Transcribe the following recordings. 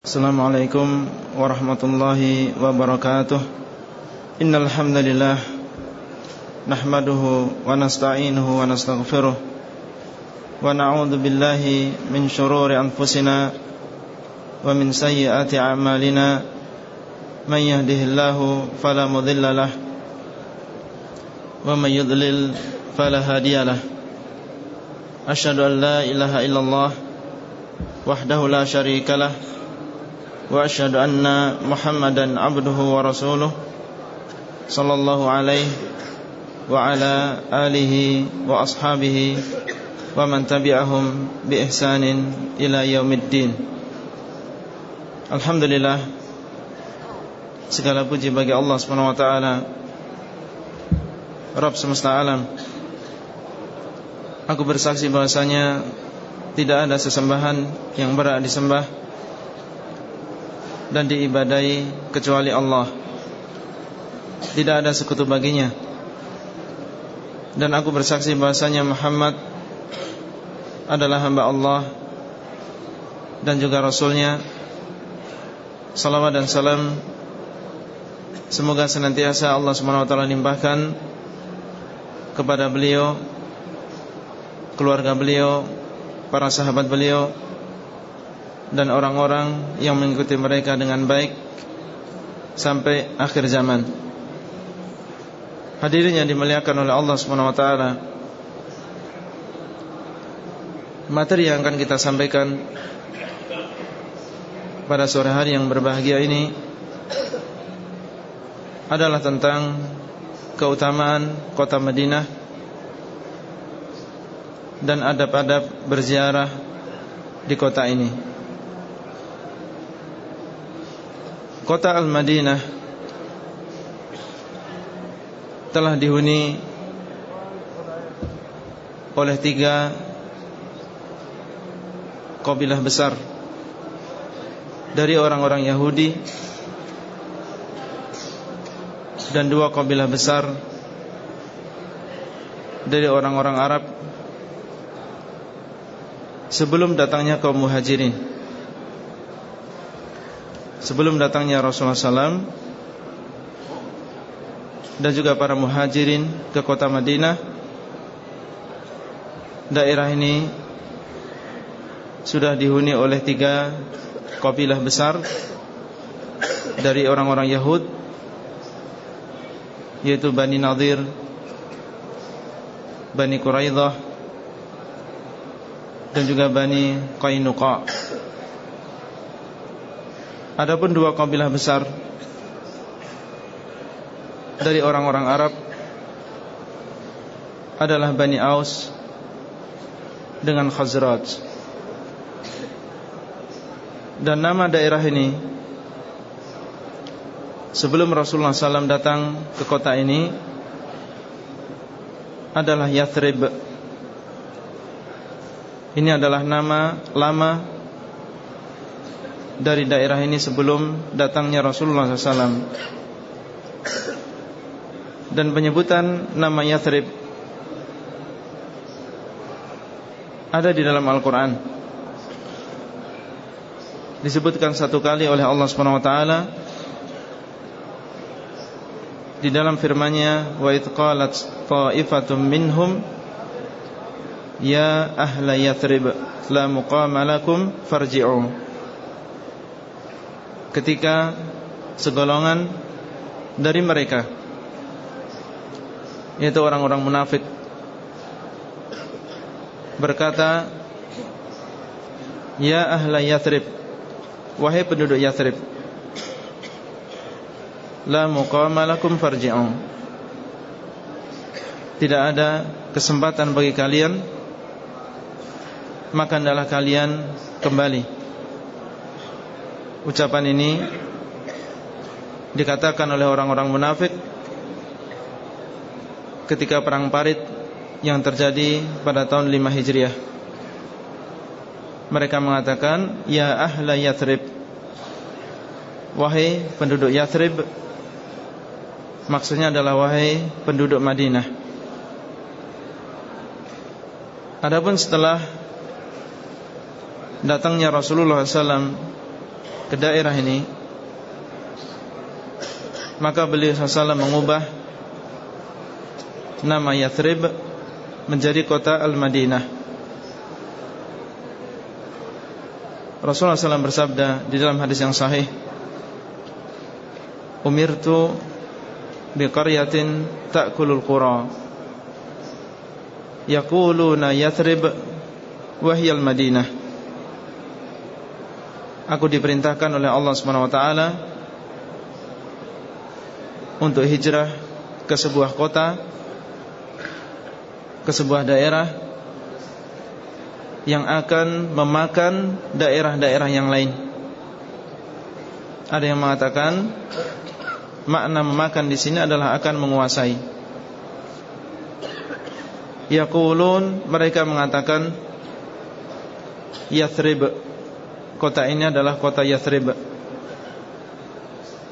Assalamualaikum warahmatullahi wabarakatuh Innal hamdalillah nahmaduhu wa nasta'inuhu wa nastaghfiruh wa na'udzu billahi min shururi anfusina wa min sayyiati a'malina man yahdihillahu fala mudilla lah wa man yudlil fala hadiyalah Ashhadu an la ilaha illallah wahdahu la syarika lah وأشهد أن محمدا عبده ورسوله صلى الله عليه وعلى آله وأصحابه ومن تبعهم بإحسان إلى يوم الدين Alhamdulillah Segala puji bagi Allah SWT Rabb semesta alam Aku bersaksi bahasanya Tidak ada sesembahan yang berat disembah dan diibadai kecuali Allah. Tidak ada sekutu baginya. Dan aku bersaksi bahasanya Muhammad adalah hamba Allah Dan juga Rasulnya. Salawat dan salam Semoga senantiasa Allah SWT limpahkan Kepada beliau Keluarga beliau Para sahabat beliau dan orang-orang yang mengikuti mereka dengan baik sampai akhir zaman. Hadirin yang dimuliakan oleh Allah Subhanahu wa taala. Materi yang akan kita sampaikan pada sore hari yang berbahagia ini adalah tentang keutamaan kota Madinah dan adab-adab berziarah di kota ini. Kota Al-Madinah telah dihuni oleh tiga kabilah besar dari orang-orang Yahudi dan dua kabilah besar dari orang-orang Arab sebelum datangnya kaum Muhajirin sebelum datangnya Rasulullah SAW dan juga para muhajirin ke kota Madinah daerah ini sudah dihuni oleh tiga kabilah besar dari orang-orang Yahud yaitu Bani Nadir Bani Quraidah dan juga Bani Qainuqa Adapun dua kabilah besar dari orang-orang Arab adalah Bani Aus dengan Khazraj. Dan nama daerah ini sebelum Rasulullah SAW datang ke kota ini adalah Yathrib. Ini adalah nama lama dari daerah ini sebelum datangnya Rasulullah SAW Dan penyebutan nama Yathrib Ada di dalam Al-Quran. Disebutkan satu kali oleh Allah SWT Di dalam firmannya Wa itqalat ta'ifatum minhum Ya ahla Yathrib La muqama lakum farji'u ketika segolongan dari mereka yaitu orang-orang munafik berkata ya ahla yathrib wahai penduduk yathrib la muqama lakum tidak ada kesempatan bagi kalian maka adalah kalian kembali Ucapan ini dikatakan oleh orang-orang munafik ketika perang Parit yang terjadi pada tahun 5 Hijriah. Mereka mengatakan, "Ya ahla Yathrib." Wahai penduduk Yathrib Maksudnya adalah wahai penduduk Madinah Adapun setelah Datangnya Rasulullah SAW ke daerah ini Maka beliau SAW mengubah Nama Yathrib Menjadi kota Al-Madinah. Rasulullah SAW bersabda Di dalam hadis yang sahih Umirtu Biqaryatin ta'kulul qura. Yaquluna Yathrib Wahyal Madinah Aku diperintahkan oleh Allah SWT Untuk hijrah Ke sebuah kota Ke sebuah daerah Yang akan memakan Daerah-daerah yang lain. Ada yang mengatakan Makna memakan di sini adalah akan menguasai. Yaqulun Mereka mengatakan Yathrib Kota ini adalah kota Yathrib.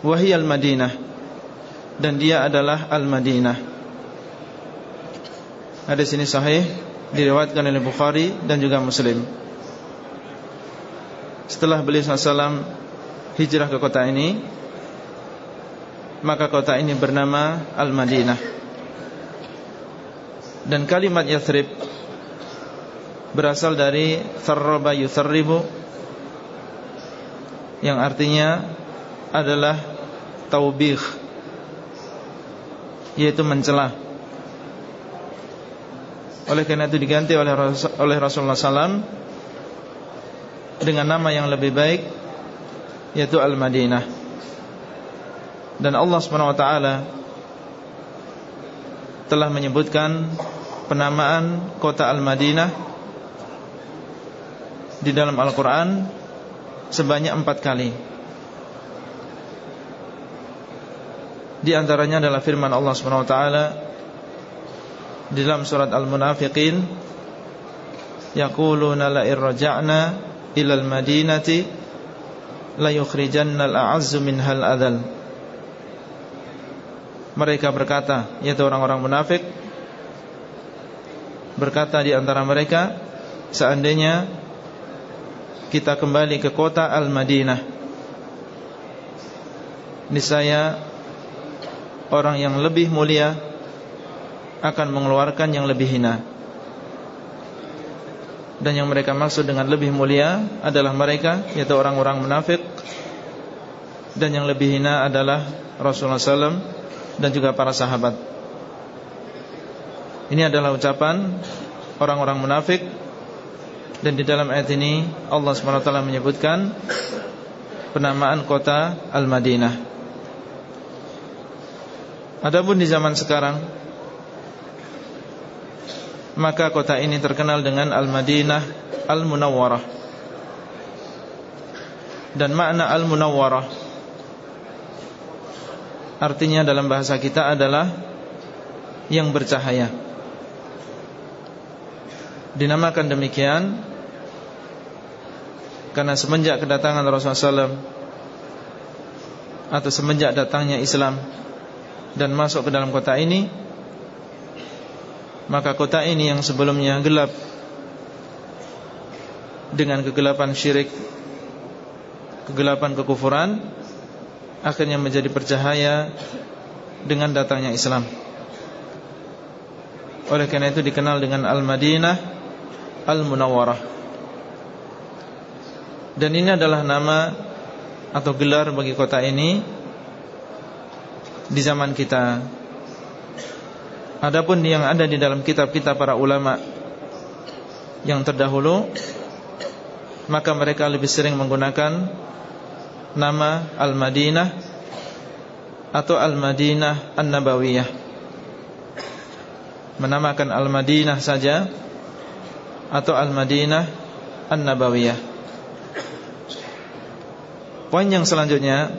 Wahiyal Madinah Dan dia adalah Al-Madinah. Hadis ini sahih Diriwayatkan oleh Bukhari dan juga Muslim. Setelah beliau SAW Hijrah ke kota ini Maka kota ini bernama Al-Madinah. Dan kalimat Yathrib berasal dari tharraba yutharribu yang artinya adalah taubih yaitu mencela. Oleh karena itu diganti oleh oleh Rasulullah SAW dengan nama yang lebih baik yaitu Al-Madinah. Dan Allah SWT telah menyebutkan penamaan kota Al-Madinah di dalam Al-Quran sebanyak empat kali. Di antaranya adalah firman Allah SWT di dalam surat Al-Munafiqin yaquluna la irja'na ila al-madinati la yukhrijanna al-a'azzu minhal adal mereka berkata yaitu orang-orang munafik berkata di antara mereka seandainya kita kembali ke kota Al-Madinah. Nisaya Orang yang lebih mulia Akan mengeluarkan yang lebih hina. Dan yang mereka maksud dengan lebih mulia Adalah mereka Yaitu orang-orang munafik. Dan yang lebih hina adalah Rasulullah SAW Dan juga para sahabat. Ini adalah ucapan Orang-orang munafik dan di dalam ayat ini Allah SWT menyebutkan Penamaan kota Al-Madinah. Adapun di zaman sekarang Maka kota ini terkenal dengan Al-Madinah Al-Munawwarah. Dan makna Al-Munawwarah Artinya dalam bahasa kita adalah Yang bercahaya. Dinamakan demikian karena semenjak kedatangan Rasulullah SAW Atau semenjak datangnya Islam Dan masuk ke dalam kota ini Maka kota ini yang sebelumnya gelap Dengan kegelapan syirik Kegelapan kekufuran Akhirnya menjadi bercahaya Dengan datangnya Islam. Oleh karena itu dikenal dengan Al-Madinah Al-Munawwarah dan ini adalah nama atau gelar bagi kota ini di zaman kita. Adapun yang ada di dalam kitab-kitab para ulama yang terdahulu maka mereka lebih sering menggunakan nama Al-Madinah atau Al-Madinah An-Nabawiyah. Menamakan Al-Madinah saja atau Al-Madinah An-Nabawiyah. Poin yang selanjutnya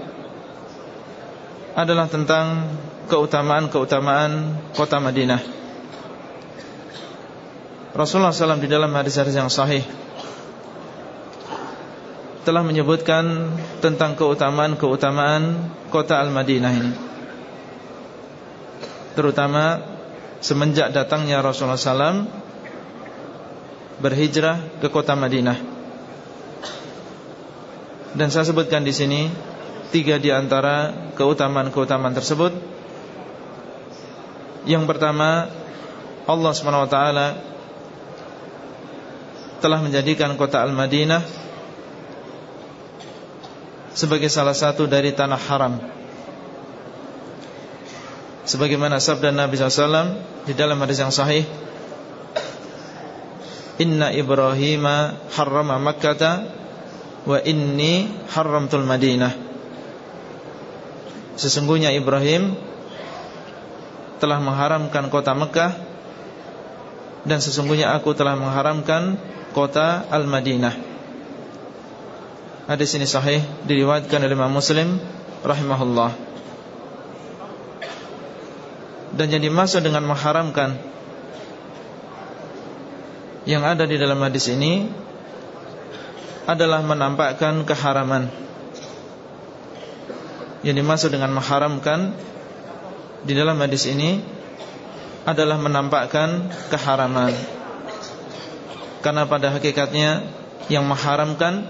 adalah tentang keutamaan-keutamaan kota Madinah. Rasulullah SAW di dalam hadis-hadis yang sahih telah menyebutkan tentang keutamaan-keutamaan kota Al-Madinah ini. Terutama semenjak datangnya Rasulullah SAW berhijrah ke kota Madinah. Dan saya sebutkan di sini tiga di antara keutamaan-keutamaan tersebut. Yang pertama, Allah SWT telah menjadikan kota Al-Madinah sebagai salah satu dari tanah haram. Sebagaimana sabda Nabi SAW di dalam hadis yang sahih, Inna Ibrahim harrama Makkah wa inni haramtul Madinah. Sesungguhnya Ibrahim telah mengharamkan kota Mekah dan sesungguhnya aku telah mengharamkan kota Al-Madinah. Hadis ini sahih diriwayatkan oleh Imam Muslim rahimahullah. Dan yang dimaksud dengan mengharamkan yang ada di dalam hadis ini adalah menampakkan keharaman. Yang dimaksud dengan mengharamkan di dalam hadis ini adalah menampakkan keharaman. Karena pada hakikatnya yang mengharamkan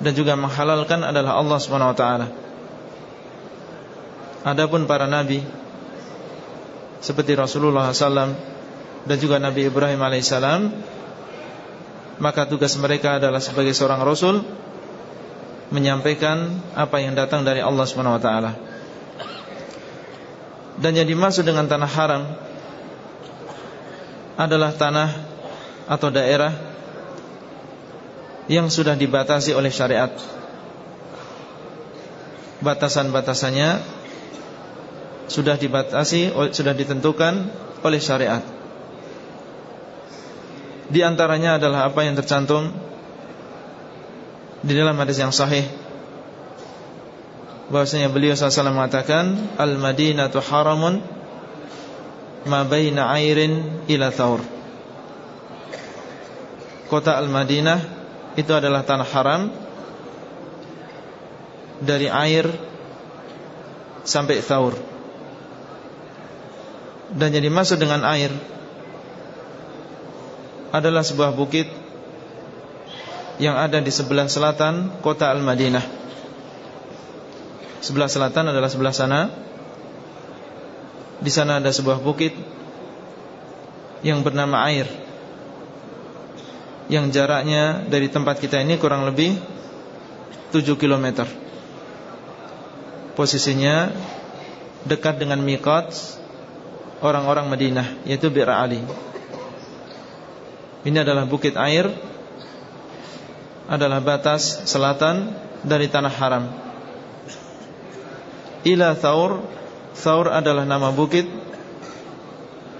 dan juga menghalalkan adalah Allah taala. Adapun para nabi seperti Rasulullah SAW dan juga Nabi Ibrahim alaihissalam, maka tugas mereka adalah sebagai seorang rasul menyampaikan apa yang datang dari Allah Subhanahu wa taala. Dan yang dimaksud dengan tanah haram adalah tanah atau daerah yang sudah dibatasi oleh syariat. Batasan-batasannya sudah dibatasi, sudah ditentukan oleh syariat. Di antaranya adalah apa yang tercantum di dalam hadis yang sahih bahwasanya beliau SAW mengatakan al-Madinatu haramun ma baina airin ila thaur kota Al-Madinah itu adalah tanah haram dari air sampai Thaur. Dan yang dimaksud dengan air adalah sebuah bukit yang ada di sebelah selatan kota Al-Madinah. Sebelah selatan adalah sebelah sana. Di sana ada sebuah bukit yang bernama air yang jaraknya dari tempat kita ini kurang lebih 7 km Posisinya dekat dengan Miqat orang-orang Madinah yaitu Bir Ali. Ini adalah bukit air adalah batas selatan dari tanah haram. Ila Thaur, Thaur adalah nama bukit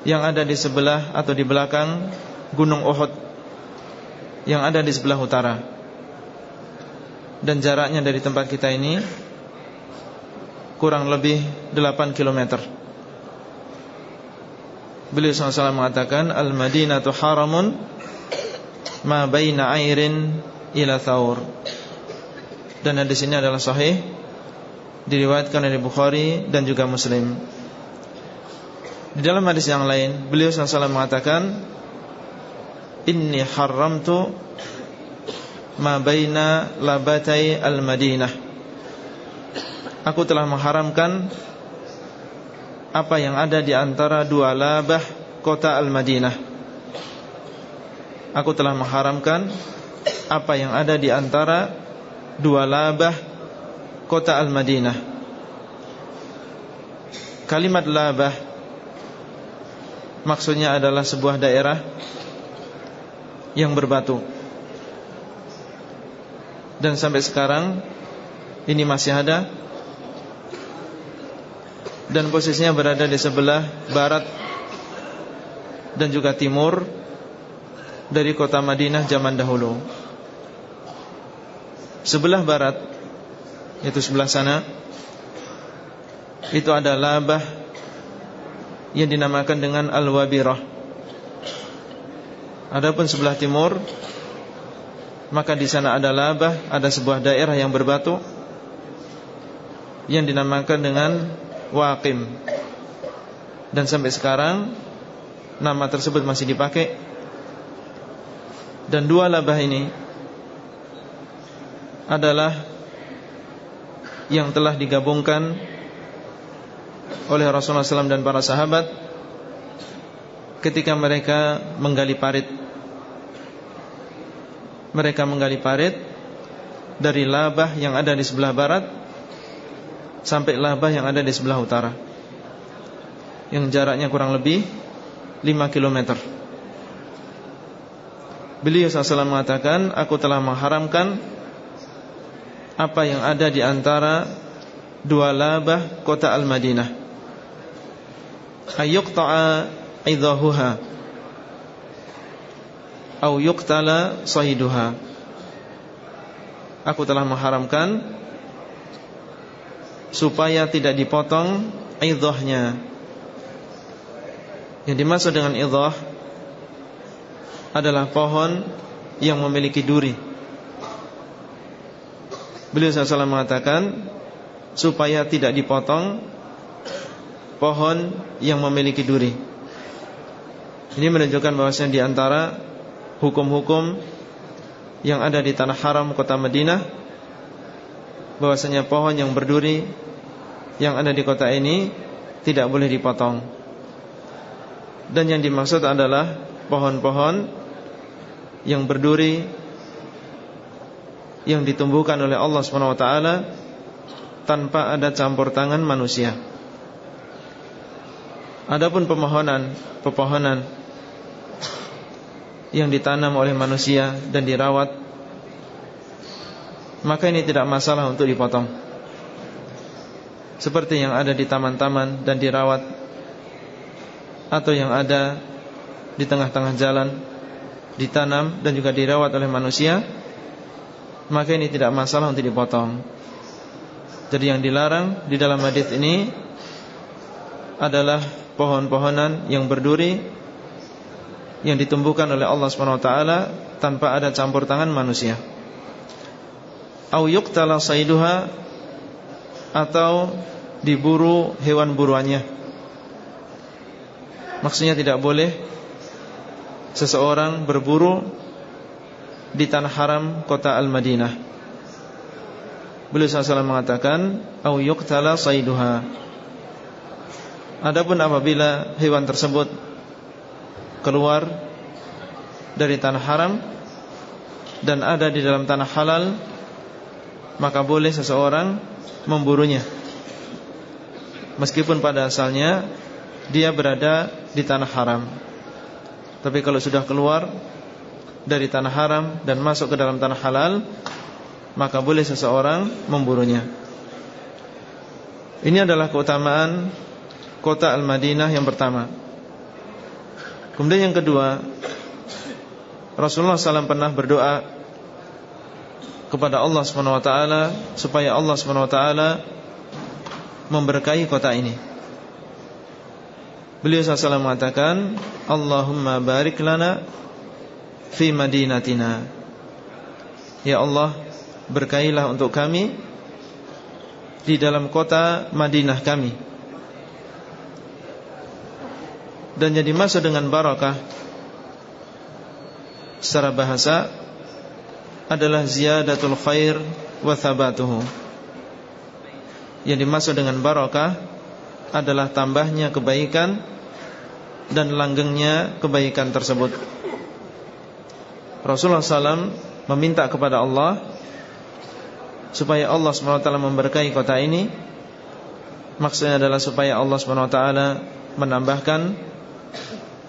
yang ada di sebelah atau di belakang Gunung Uhud yang ada di sebelah utara Dan jaraknya dari tempat kita ini Kurang lebih 8 km Beliau SAW mengatakan Al-Madinatu haramun Ma baina airin ila thawr. Dan di sini adalah sahih Diriwayatkan oleh Bukhari dan juga Muslim. Di dalam hadis yang lain Beliau SAW mengatakan Inni haramtu Ma baina labatai al-Madinah. Aku telah mengharamkan Apa yang ada di antara dua labah Kota al-Madinah. Aku telah mengharamkan Apa yang ada di antara Dua labah Kota al-Madinah. Kalimat labah Maksudnya adalah sebuah daerah yang berbatu. Dan sampai sekarang Ini masih ada Dan posisinya berada di sebelah barat Dan juga timur Dari kota Madinah zaman dahulu. Sebelah barat Itu sebelah sana Itu ada labah Yang dinamakan dengan Al-Wabirah. Adapun sebelah timur maka di sana ada labah, ada sebuah daerah yang berbatu yang dinamakan dengan Waqim. Dan sampai sekarang nama tersebut masih dipakai. Dan dua labah ini adalah yang telah digabungkan oleh Rasulullah SAW dan para sahabat ketika mereka menggali parit. Mereka menggali parit dari labah yang ada di sebelah barat sampai labah yang ada di sebelah utara. Yang jaraknya kurang lebih 5 km. Beliau SAW mengatakan Aku telah mengharamkan Apa yang ada di antara Dua labah kota Al-Madinah Ayyuqta'a idhahuha Au yuqtala sahiduha Aku telah mengharamkan Supaya tidak dipotong Idhahnya Yang dimaksud dengan idhah adalah pohon yang memiliki duri. Beliau SAW mengatakan supaya tidak dipotong pohon yang memiliki duri. Ini menunjukkan bahwasanya di antara hukum-hukum yang ada di tanah haram kota Madinah bahwasanya pohon yang berduri yang ada di kota ini tidak boleh dipotong. Dan yang dimaksud adalah pohon-pohon yang berduri yang ditumbuhkan oleh Allah SWT tanpa ada campur tangan manusia. Adapun pemohonan, pepohonan yang ditanam oleh manusia dan dirawat, maka ini tidak masalah untuk dipotong. Seperti yang ada di taman-taman dan dirawat atau yang ada di tengah-tengah jalan ditanam dan juga dirawat oleh manusia maka ini tidak masalah untuk dipotong. Jadi yang dilarang di dalam hadis ini adalah pohon-pohonan yang berduri yang ditumbuhkan oleh Allah Swt tanpa ada campur tangan manusia. Au yuqtala saiduha atau diburu hewan buruannya. Maksudnya tidak boleh seseorang berburu di tanah haram kota Al-Madinah. Beliau SAW mengatakan, "Au yuqtala saiduha." Adapun apabila hewan tersebut keluar dari tanah haram dan ada di dalam tanah halal, maka boleh seseorang memburunya. Meskipun pada asalnya dia berada di tanah haram. Tapi kalau sudah keluar dari tanah haram dan masuk ke dalam tanah halal Maka boleh seseorang memburunya Ini adalah keutamaan kota Al-Madinah yang pertama Kemudian yang kedua Rasulullah SAW pernah berdoa Kepada Allah SWT Supaya Allah SWT Memberkahi kota ini. Beliau SAW mengatakan Allahumma barik lana Fi madinatina. Ya Allah Berkailah untuk kami Di dalam kota Madinah kami. Dan jadi masa dengan barakah Secara bahasa Adalah ziyadatul khair Wa thabatuhu Yang dimaksud dengan barakah adalah tambahnya kebaikan dan langgengnya kebaikan tersebut. Rasulullah SAW meminta kepada Allah supaya Allah SWT memberkahi kota ini. Maksudnya adalah supaya Allah SWT menambahkan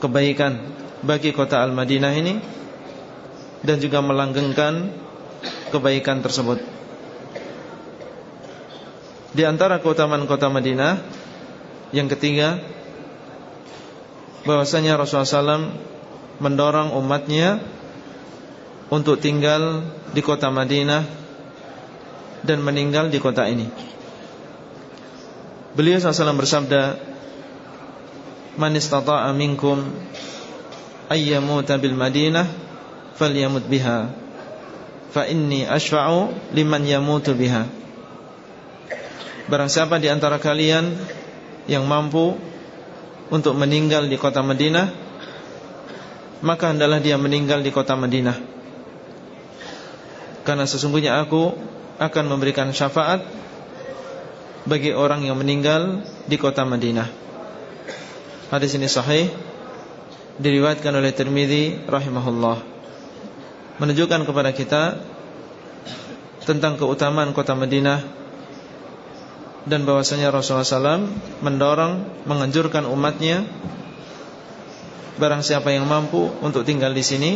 kebaikan bagi kota Al-Madinah ini dan juga melanggengkan kebaikan tersebut. Di antara keutamaan kota Madinah yang ketiga bahwasanya Rasulullah SAW mendorong umatnya untuk tinggal di kota Madinah dan meninggal di kota ini. Beliau SAW bersabda, "Man istata'a minkum ayyamuta bil Madinah falyamut biha, fa inni ashfa'u liman yamutu biha." Barang siapa di antara kalian yang mampu untuk meninggal di kota Madinah maka hendaklah dia meninggal di kota Madinah Karena sesungguhnya aku akan memberikan syafaat bagi orang yang meninggal di kota Madinah. Hadis ini sahih diriwayatkan oleh Tirmizi rahimahullah. Menunjukkan kepada kita tentang keutamaan kota Madinah dan bahwasanya Rasulullah SAW mendorong menganjurkan umatnya barang siapa yang mampu untuk tinggal di sini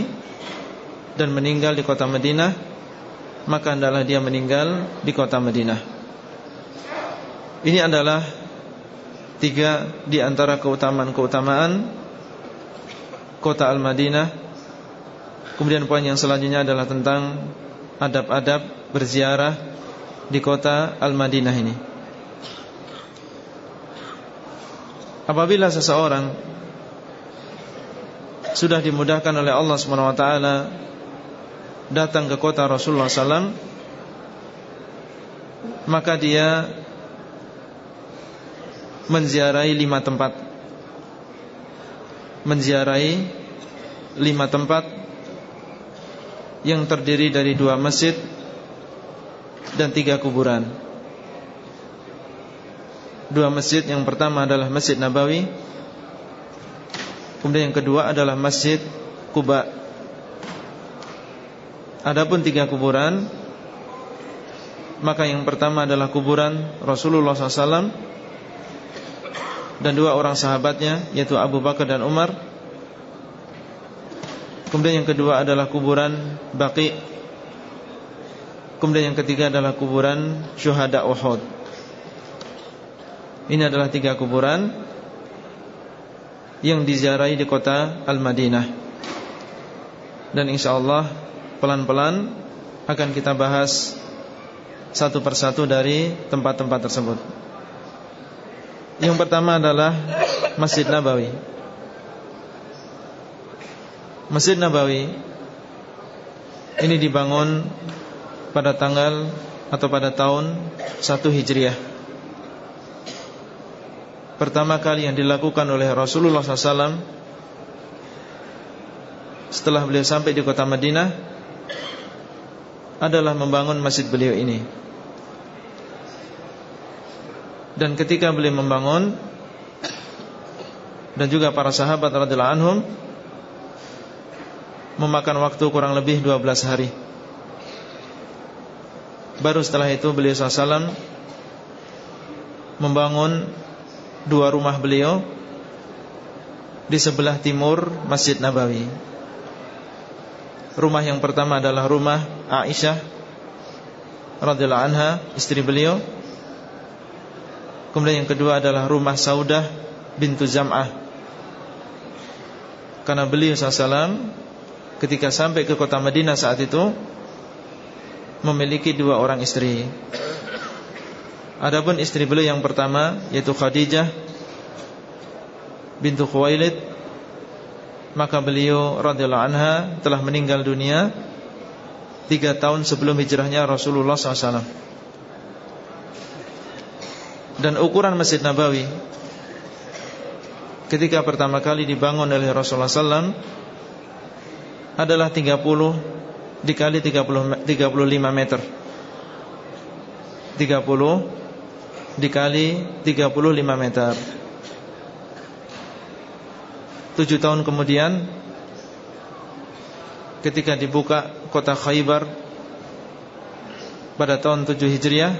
dan meninggal di kota Madinah maka adalah dia meninggal di kota Madinah. Ini adalah tiga di antara keutamaan-keutamaan kota Al-Madinah. Kemudian poin yang selanjutnya adalah tentang adab-adab berziarah di kota Al-Madinah ini. Apabila seseorang sudah dimudahkan oleh Allah SWT datang ke kota Rasulullah SAW, maka dia menziarahi lima tempat, menziarahi lima tempat yang terdiri dari dua masjid dan tiga kuburan. Dua masjid yang pertama adalah Masjid Nabawi Kemudian yang kedua adalah Masjid Kuba Adapun tiga kuburan Maka yang pertama adalah kuburan Rasulullah SAW Dan dua orang sahabatnya Yaitu Abu Bakar dan Umar Kemudian yang kedua adalah kuburan Baqi. Kemudian yang ketiga adalah kuburan Syuhada Uhud. Ini adalah tiga kuburan Yang diziarahi di kota Al-Madinah. Dan insya Allah Pelan-pelan Akan kita bahas Satu persatu dari tempat-tempat tersebut. Yang pertama adalah Masjid Nabawi Masjid Nabawi Ini dibangun Pada tanggal Atau pada tahun 1 Hijriah pertama kali yang dilakukan oleh Rasulullah SAW setelah beliau sampai di kota Madinah adalah membangun masjid beliau ini. Dan ketika beliau membangun dan juga para sahabat radhiyallahu anhum memakan waktu kurang lebih 12 hari. Baru setelah itu beliau SAW membangun dua rumah beliau di sebelah timur Masjid Nabawi. Rumah yang pertama adalah rumah Aisyah radhiyallahu anha, istri beliau. Kemudian yang kedua adalah rumah Saudah bintu Zam'ah. Karena beliau SAW ketika sampai ke kota Madinah saat itu memiliki dua orang istri. Adapun istri beliau yang pertama yaitu Khadijah bintu Khuwailid maka beliau radhiyallahu anha telah meninggal dunia tiga tahun sebelum hijrahnya Rasulullah SAW. Dan ukuran Masjid Nabawi ketika pertama kali dibangun oleh Rasulullah SAW adalah 30 dikali 30 35 meter. 30 dikali 35 meter Tujuh tahun kemudian Ketika dibuka kota Khaybar Pada tahun 7 Hijriah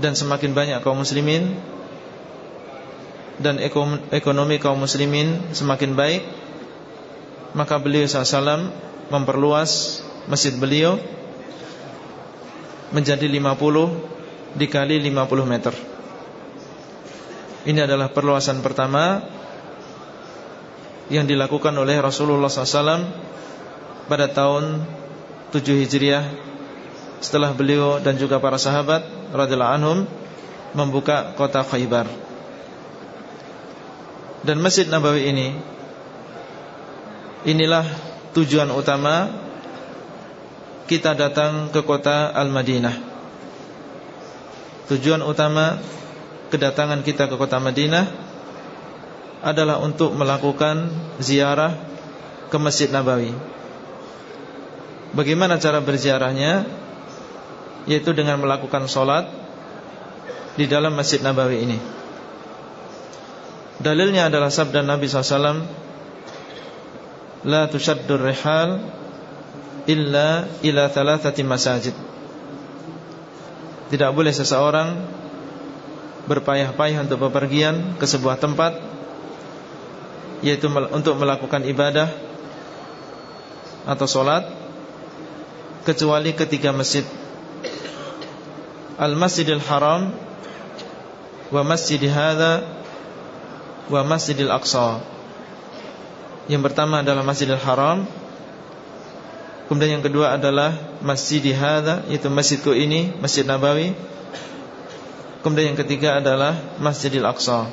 Dan semakin banyak kaum muslimin Dan ekonomi kaum muslimin semakin baik Maka beliau SAW memperluas masjid beliau Menjadi 50 dikali 50 meter. Ini adalah perluasan pertama Yang dilakukan oleh Rasulullah SAW Pada tahun 7 Hijriah Setelah beliau dan juga para sahabat radhiyallahu anhum Membuka kota Khaybar. Dan Masjid Nabawi ini Inilah tujuan utama Kita datang ke kota Al-Madinah. Tujuan utama kedatangan kita ke kota Madinah adalah untuk melakukan ziarah ke Masjid Nabawi. Bagaimana cara berziarahnya? Yaitu dengan melakukan sholat Di dalam Masjid Nabawi ini. Dalilnya adalah sabda Nabi SAW La tushaddur rihal Illa ila thalathati masajid Tidak boleh seseorang Berpayah-payah untuk bepergian Ke sebuah tempat Yaitu untuk melakukan ibadah Atau sholat kecuali ketiga masjid Al-Masjidil Haram wa Masjid Hadza wa Masjidil Aqsa. Yang pertama adalah Masjidil Haram. Kemudian yang kedua adalah Masjid Hadza yaitu masjidku ini, Masjid Nabawi. Kemudian yang ketiga adalah Masjidil Aqsa.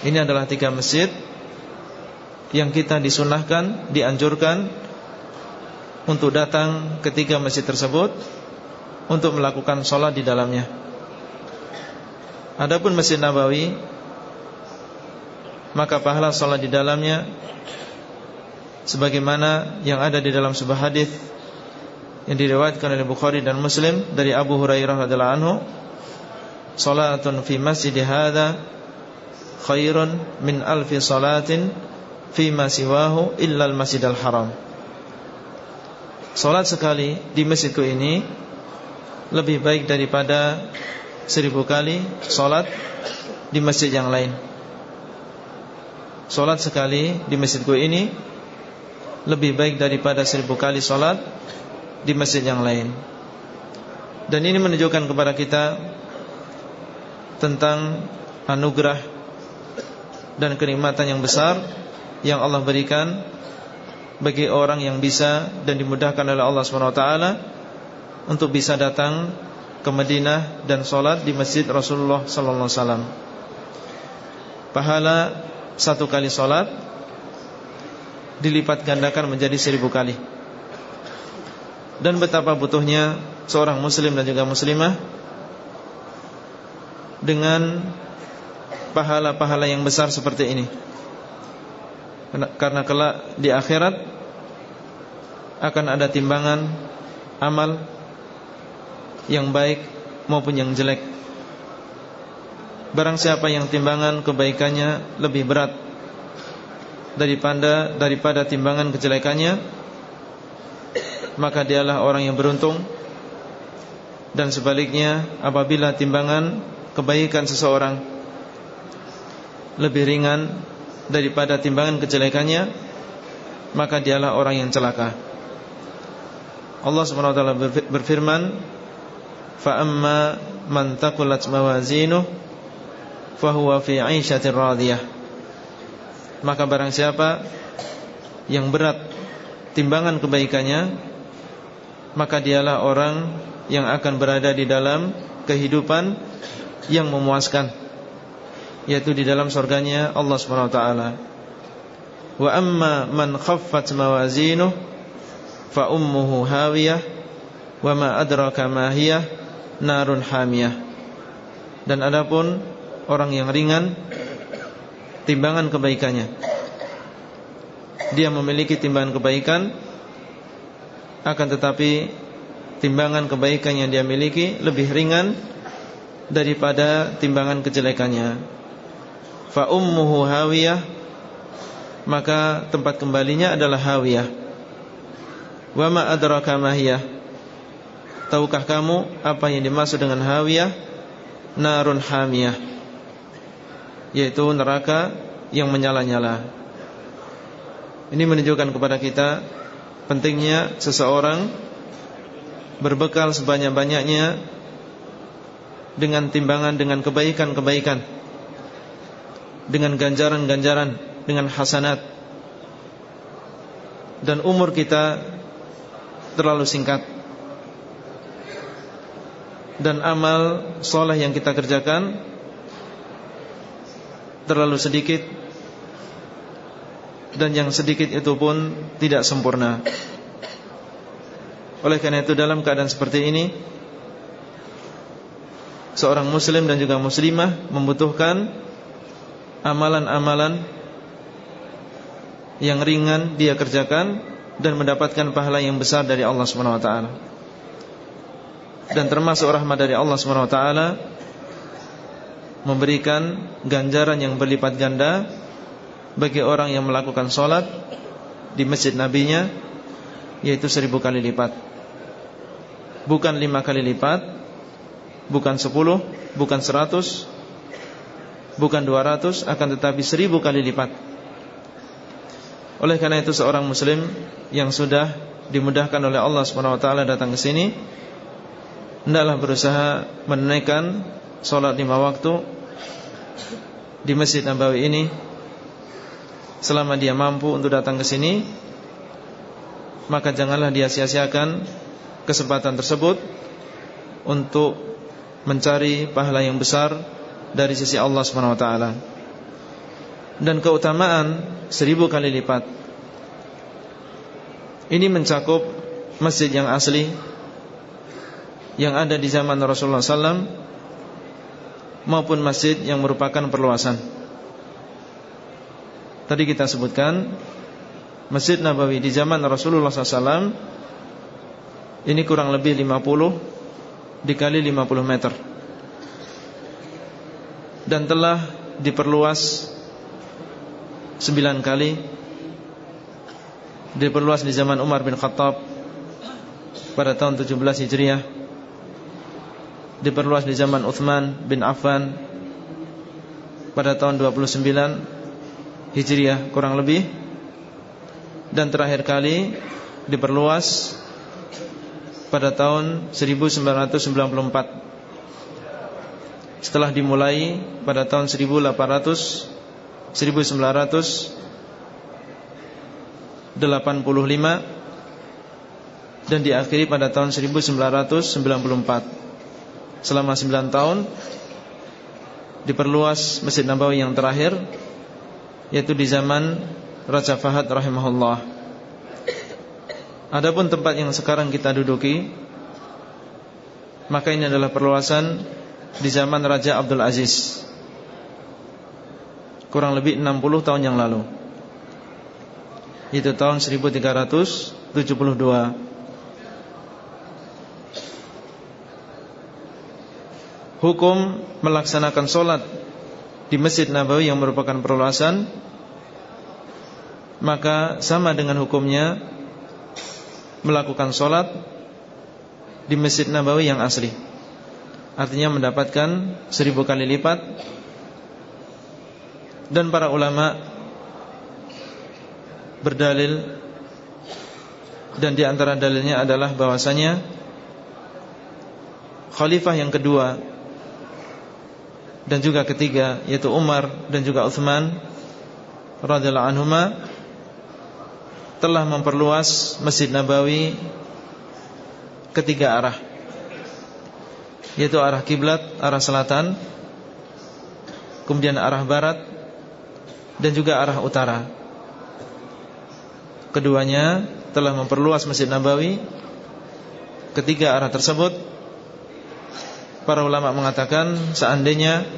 Ini adalah tiga masjid yang kita disunahkan, dianjurkan untuk datang ketiga masjid tersebut untuk melakukan sholat di dalamnya. Adapun Masjid Nabawi maka pahala sholat di dalamnya sebagaimana yang ada di dalam sebuah hadis yang diriwayatkan oleh Bukhari dan Muslim dari Abu Hurairah radhiyallahu anhu salatun fi masjid hadza khairun min alfi salatin fi ma siwahu illa al-masjidal haram. Solat sekali di masjidku ini Lebih baik daripada Seribu kali Solat di masjid yang lain Solat sekali di masjidku ini Lebih baik daripada seribu kali solat Di masjid yang lain Dan ini menunjukkan kepada kita Tentang Anugerah Dan kenikmatan yang besar Yang Allah berikan bagi orang yang bisa dan dimudahkan oleh Allah SWT untuk bisa datang ke Madinah dan sholat di masjid Rasulullah SAW. Pahala satu kali sholat dilipat gandakan menjadi seribu kali. Dan betapa butuhnya seorang muslim dan juga muslimah dengan pahala-pahala yang besar seperti ini karena kelak di akhirat akan ada timbangan amal yang baik maupun yang jelek. Barang siapa yang timbangan kebaikannya lebih berat daripada daripada timbangan kejelekannya, maka dialah orang yang beruntung. Dan sebaliknya, apabila timbangan kebaikan seseorang lebih ringan daripada timbangan kejelekannya maka dialah orang yang celaka. Allah Subhanahu wa taala berfirman, "Fa amma man taqulat mawazinuh fa huwa fi 'ishatir radiyah." Maka barang siapa yang berat timbangan kebaikannya, maka dialah orang yang akan berada di dalam kehidupan yang memuaskan yaitu di dalam surganya Allah Subhanahu wa taala. Wa amma man khaffat mawazinuh fa ummuhu hawiyah wa ma adraka ma hiya narun hamiyah. Dan adapun orang yang ringan timbangan kebaikannya. Dia memiliki timbangan kebaikan akan tetapi timbangan kebaikan yang dia miliki lebih ringan daripada timbangan kejelekannya. Fa ummuhu hawiyah maka tempat kembalinya adalah hawiyah. Wa ma adraka ma hiya? Tahukah kamu apa yang dimaksud dengan hawiyah? Narun hamiyah yaitu neraka yang menyala-nyala ini menunjukkan kepada kita pentingnya seseorang berbekal sebanyak-banyaknya dengan timbangan dengan kebaikan-kebaikan dengan ganjaran-ganjaran, dengan hasanat. Dan umur kita terlalu singkat. Dan amal soleh yang kita kerjakan terlalu sedikit dan yang sedikit itu pun tidak sempurna. Oleh karena itu dalam keadaan seperti ini seorang muslim dan juga muslimah membutuhkan amalan-amalan yang ringan dia kerjakan dan mendapatkan pahala yang besar dari Allah taala. Dan termasuk rahmat dari Allah taala memberikan ganjaran yang berlipat ganda bagi orang yang melakukan sholat di masjid nabinya yaitu seribu kali lipat. Bukan lima kali lipat bukan sepuluh bukan seratus bukan dua ratus akan tetapi seribu kali lipat. Oleh karena itu seorang muslim yang sudah dimudahkan oleh Allah SWT datang ke sini hendaklah berusaha menunaikan sholat lima waktu di Masjid Nabawi ini selama dia mampu untuk datang ke sini maka janganlah dia sia-siakan kesempatan tersebut untuk mencari pahala yang besar dari sisi Allah Subhanahu wa taala dan keutamaan seribu kali lipat. Ini mencakup masjid yang asli yang ada di zaman Rasulullah SAW maupun masjid yang merupakan perluasan. Tadi kita sebutkan Masjid Nabawi di zaman Rasulullah SAW ini kurang lebih 50 dikali 50 meter. Dan telah diperluas sembilan kali. Diperluas di zaman Umar bin Khattab Pada tahun 17 Hijriah Diperluas di zaman Uthman bin Affan Pada tahun 29 Hijriah kurang lebih Dan terakhir kali Diperluas Pada tahun 1994 Setelah dimulai Pada tahun 1800 1985 dan diakhiri pada tahun 1994. Selama 9 tahun diperluas Masjid Nabawi yang terakhir yaitu di zaman Raja Fahad rahimahullah. Adapun tempat yang sekarang kita duduki maka ini adalah perluasan di zaman Raja Abdul Aziz. Kurang lebih 60 tahun yang lalu. Itu tahun 1372 Hukum melaksanakan sholat Di Masjid Nabawi yang merupakan perluasan Maka sama dengan hukumnya Melakukan sholat Di Masjid Nabawi yang asli. Artinya mendapatkan seribu kali lipat. Dan para ulama berdalil dan di antara dalilnya adalah bahwasanya khalifah yang kedua dan juga ketiga yaitu Umar dan juga Uthman radhiyallahu anhuma telah memperluas Masjid Nabawi ketiga arah yaitu arah kiblat, arah selatan, kemudian arah barat dan juga arah utara. Keduanya telah memperluas Masjid Nabawi. Ketiga arah tersebut para ulama mengatakan seandainya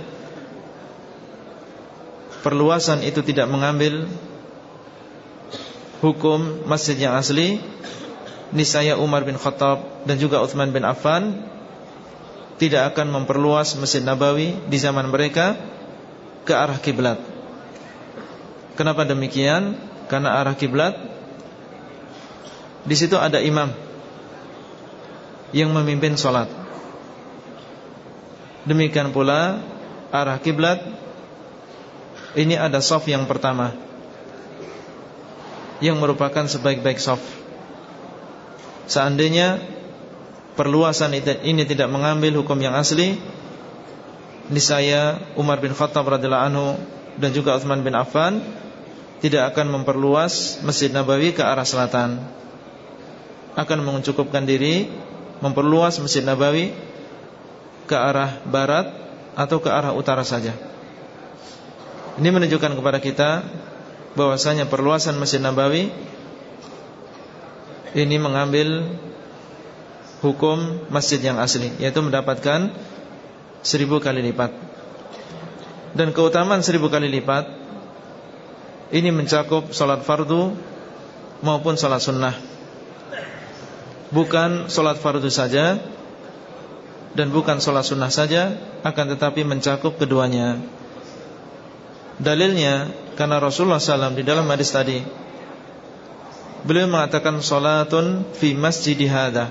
perluasan itu tidak mengambil hukum masjid yang asli, niscaya Umar bin Khattab dan juga Uthman bin Affan tidak akan memperluas Masjid Nabawi di zaman mereka ke arah kiblat. Kenapa demikian? Karena arah kiblat di situ ada imam yang memimpin sholat. Demikian pula arah kiblat ini ada soft yang pertama yang merupakan sebaik-baik soft. Seandainya perluasan ini tidak mengambil hukum yang asli, niscaya Umar bin Khattab radhiyallahu anhu dan juga Utsman bin Affan tidak akan memperluas Masjid Nabawi ke arah selatan akan mencukupkan diri memperluas Masjid Nabawi ke arah barat atau ke arah utara saja. Ini menunjukkan kepada kita bahwasanya perluasan Masjid Nabawi ini mengambil hukum masjid yang asli yaitu mendapatkan seribu kali lipat. Dan keutamaan seribu kali lipat ini mencakup sholat fardu maupun sholat sunnah. Bukan sholat fardu saja Dan bukan sholat sunnah saja Akan tetapi mencakup keduanya. Dalilnya Karena Rasulullah SAW di dalam hadis tadi Beliau mengatakan Sholatun fi masjid hadha.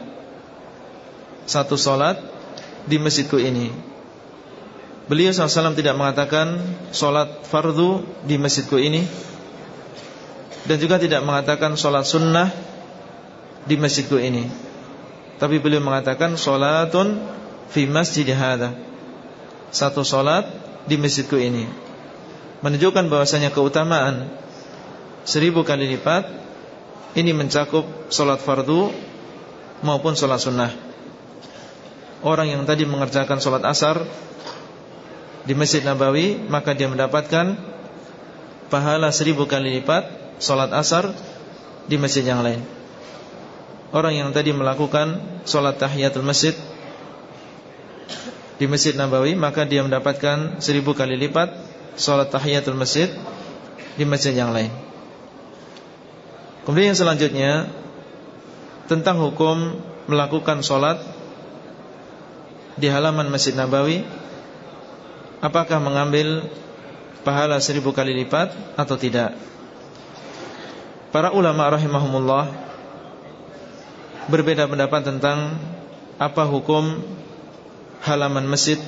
Satu sholat Di masjidku ini. Beliau SAW tidak mengatakan Sholat fardu di masjidku ini Dan juga tidak mengatakan Sholat sunnah di masjidku ini. Tapi beliau mengatakan Salatun fi masjid hadha. Satu salat di masjidku ini. Menunjukkan bahwasanya keutamaan Seribu kali lipat Ini mencakup salat fardu Maupun salat sunnah. Orang yang tadi mengerjakan salat asar Di Masjid Nabawi Maka dia mendapatkan Pahala seribu kali lipat Salat asar Di masjid yang lain. Orang yang tadi melakukan Sholat tahiyatul masjid Di masjid Nabawi Maka dia mendapatkan seribu kali lipat Sholat tahiyatul masjid Di masjid yang lain. Kemudian yang selanjutnya Tentang hukum Melakukan sholat Di halaman masjid Nabawi Apakah mengambil Pahala seribu kali lipat Atau tidak? Para ulama rahimahumullah berbeda pendapat tentang apa hukum halaman masjid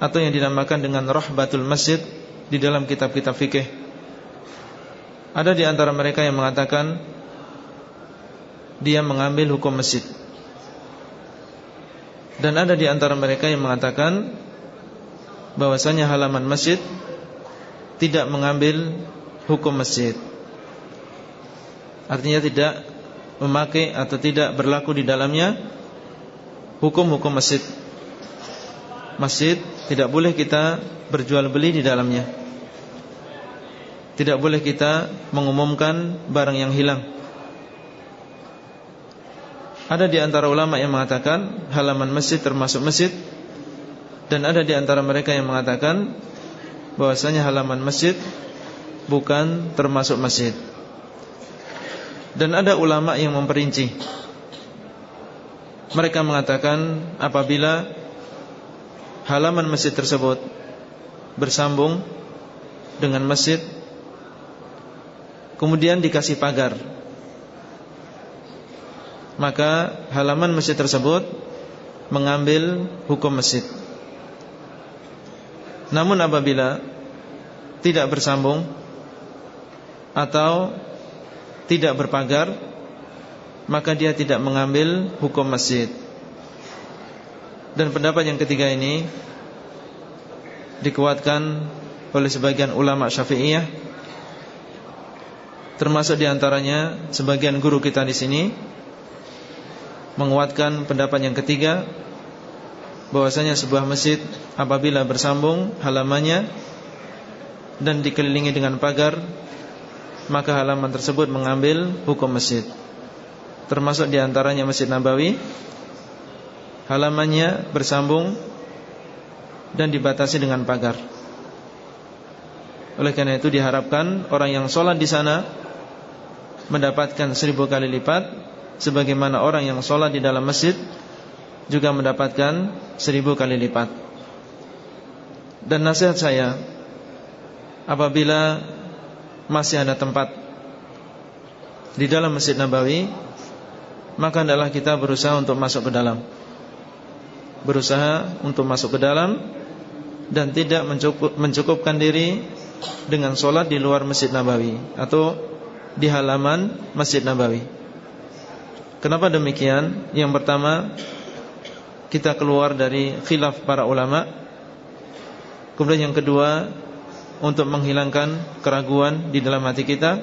atau yang dinamakan dengan rahbatul masjid di dalam kitab-kitab fikih. Ada di antara mereka yang mengatakan dia mengambil hukum masjid. Dan ada di antara mereka yang mengatakan bahwasanya halaman masjid tidak mengambil hukum masjid. Artinya tidak memakai atau tidak berlaku di dalamnya hukum-hukum masjid. Masjid tidak boleh kita berjual beli di dalamnya. Tidak boleh kita mengumumkan barang yang hilang. Ada di antara ulama yang mengatakan halaman masjid termasuk masjid dan ada di antara mereka yang mengatakan bahwasanya halaman masjid bukan termasuk masjid. Dan ada ulama yang memperinci Mereka mengatakan Apabila Halaman masjid tersebut Bersambung Dengan masjid Kemudian dikasih pagar Maka halaman masjid tersebut Mengambil hukum masjid. Namun apabila Tidak bersambung Atau tidak berpagar maka dia tidak mengambil hukum masjid. Dan pendapat yang ketiga ini dikuatkan oleh sebagian ulama Syafi'iyah termasuk di antaranya sebagian guru kita di sini menguatkan pendapat yang ketiga bahwasanya sebuah masjid apabila bersambung halamannya dan dikelilingi dengan pagar maka halaman tersebut mengambil hukum masjid. Termasuk di antaranya Masjid Nabawi, halamannya bersambung dan dibatasi dengan pagar. Oleh karena itu diharapkan orang yang sholat di sana mendapatkan seribu kali lipat, sebagaimana orang yang sholat di dalam masjid juga mendapatkan seribu kali lipat. Dan nasihat saya, apabila masih ada tempat di dalam Masjid Nabawi, maka adalah kita berusaha untuk masuk ke dalam. Berusaha untuk masuk ke dalam dan tidak mencukup, mencukupkan diri dengan sholat di luar Masjid Nabawi atau di halaman Masjid Nabawi. Kenapa demikian? Yang pertama, kita keluar dari khilaf para ulama. Kemudian yang kedua, untuk menghilangkan keraguan di dalam hati kita.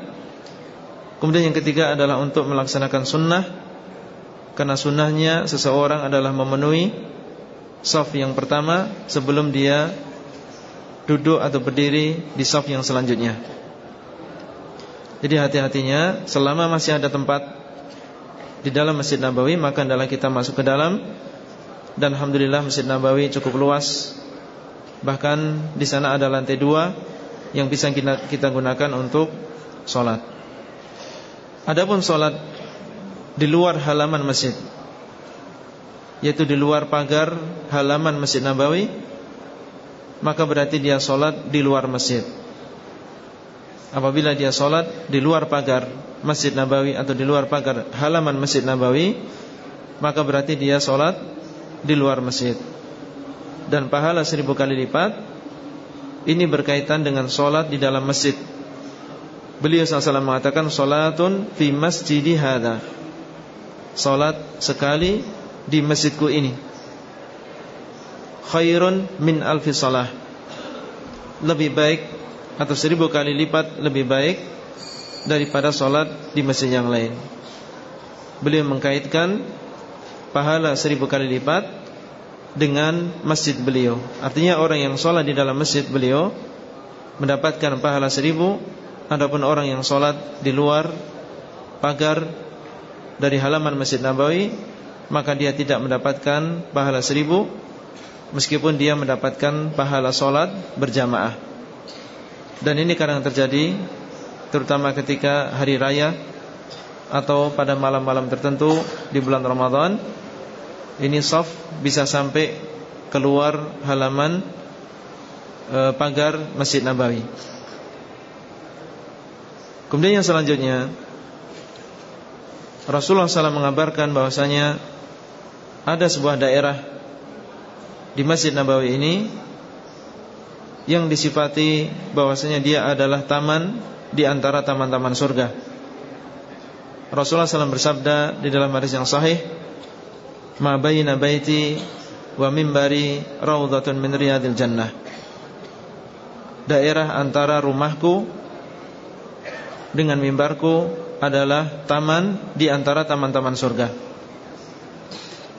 Kemudian yang ketiga adalah untuk melaksanakan sunnah Karena sunnahnya seseorang adalah memenuhi Sof yang pertama sebelum dia duduk atau berdiri di sof yang selanjutnya. Jadi hati-hatinya selama masih ada tempat di dalam Masjid Nabawi Maka adalah kita masuk ke dalam. Dan Alhamdulillah Masjid Nabawi cukup luas. Bahkan di sana ada lantai dua yang bisa kita, gunakan untuk sholat. Adapun sholat di luar halaman masjid. Yaitu di luar pagar halaman masjid Nabawi. Maka berarti dia sholat di luar masjid. Apabila dia sholat di luar pagar masjid Nabawi Atau di luar pagar halaman masjid Nabawi Maka berarti dia sholat di luar masjid. Dan pahala seribu kali lipat Ini berkaitan dengan sholat di dalam masjid. Beliau SAW mengatakan Sholatun fi masjidi hadha Salat sekali di masjidku ini. Khairun min alfi salah. Lebih baik Atau seribu kali lipat lebih baik Daripada salat di masjid yang lain. Beliau mengkaitkan Pahala seribu kali lipat Dengan masjid beliau. Artinya orang yang sholat di dalam masjid beliau Mendapatkan pahala seribu Adapun orang yang sholat di luar Pagar dari halaman Masjid Nabawi Maka dia tidak mendapatkan pahala seribu Meskipun dia mendapatkan pahala solat berjamaah. Dan ini kadang terjadi Terutama ketika hari raya Atau pada malam-malam tertentu Di bulan Ramadan Ini soft bisa sampai Keluar halaman e, Pagar Masjid Nabawi. Kemudian yang selanjutnya Rasulullah SAW mengabarkan bahwasanya ada sebuah daerah di Masjid Nabawi ini yang disifati bahwasanya dia adalah taman di antara taman-taman surga. Rasulullah SAW bersabda di dalam hadis yang sahih, "Ma baiti wa mimbari raudhatun min riyadil jannah." Daerah antara rumahku dengan mimbarku adalah taman di antara taman-taman surga.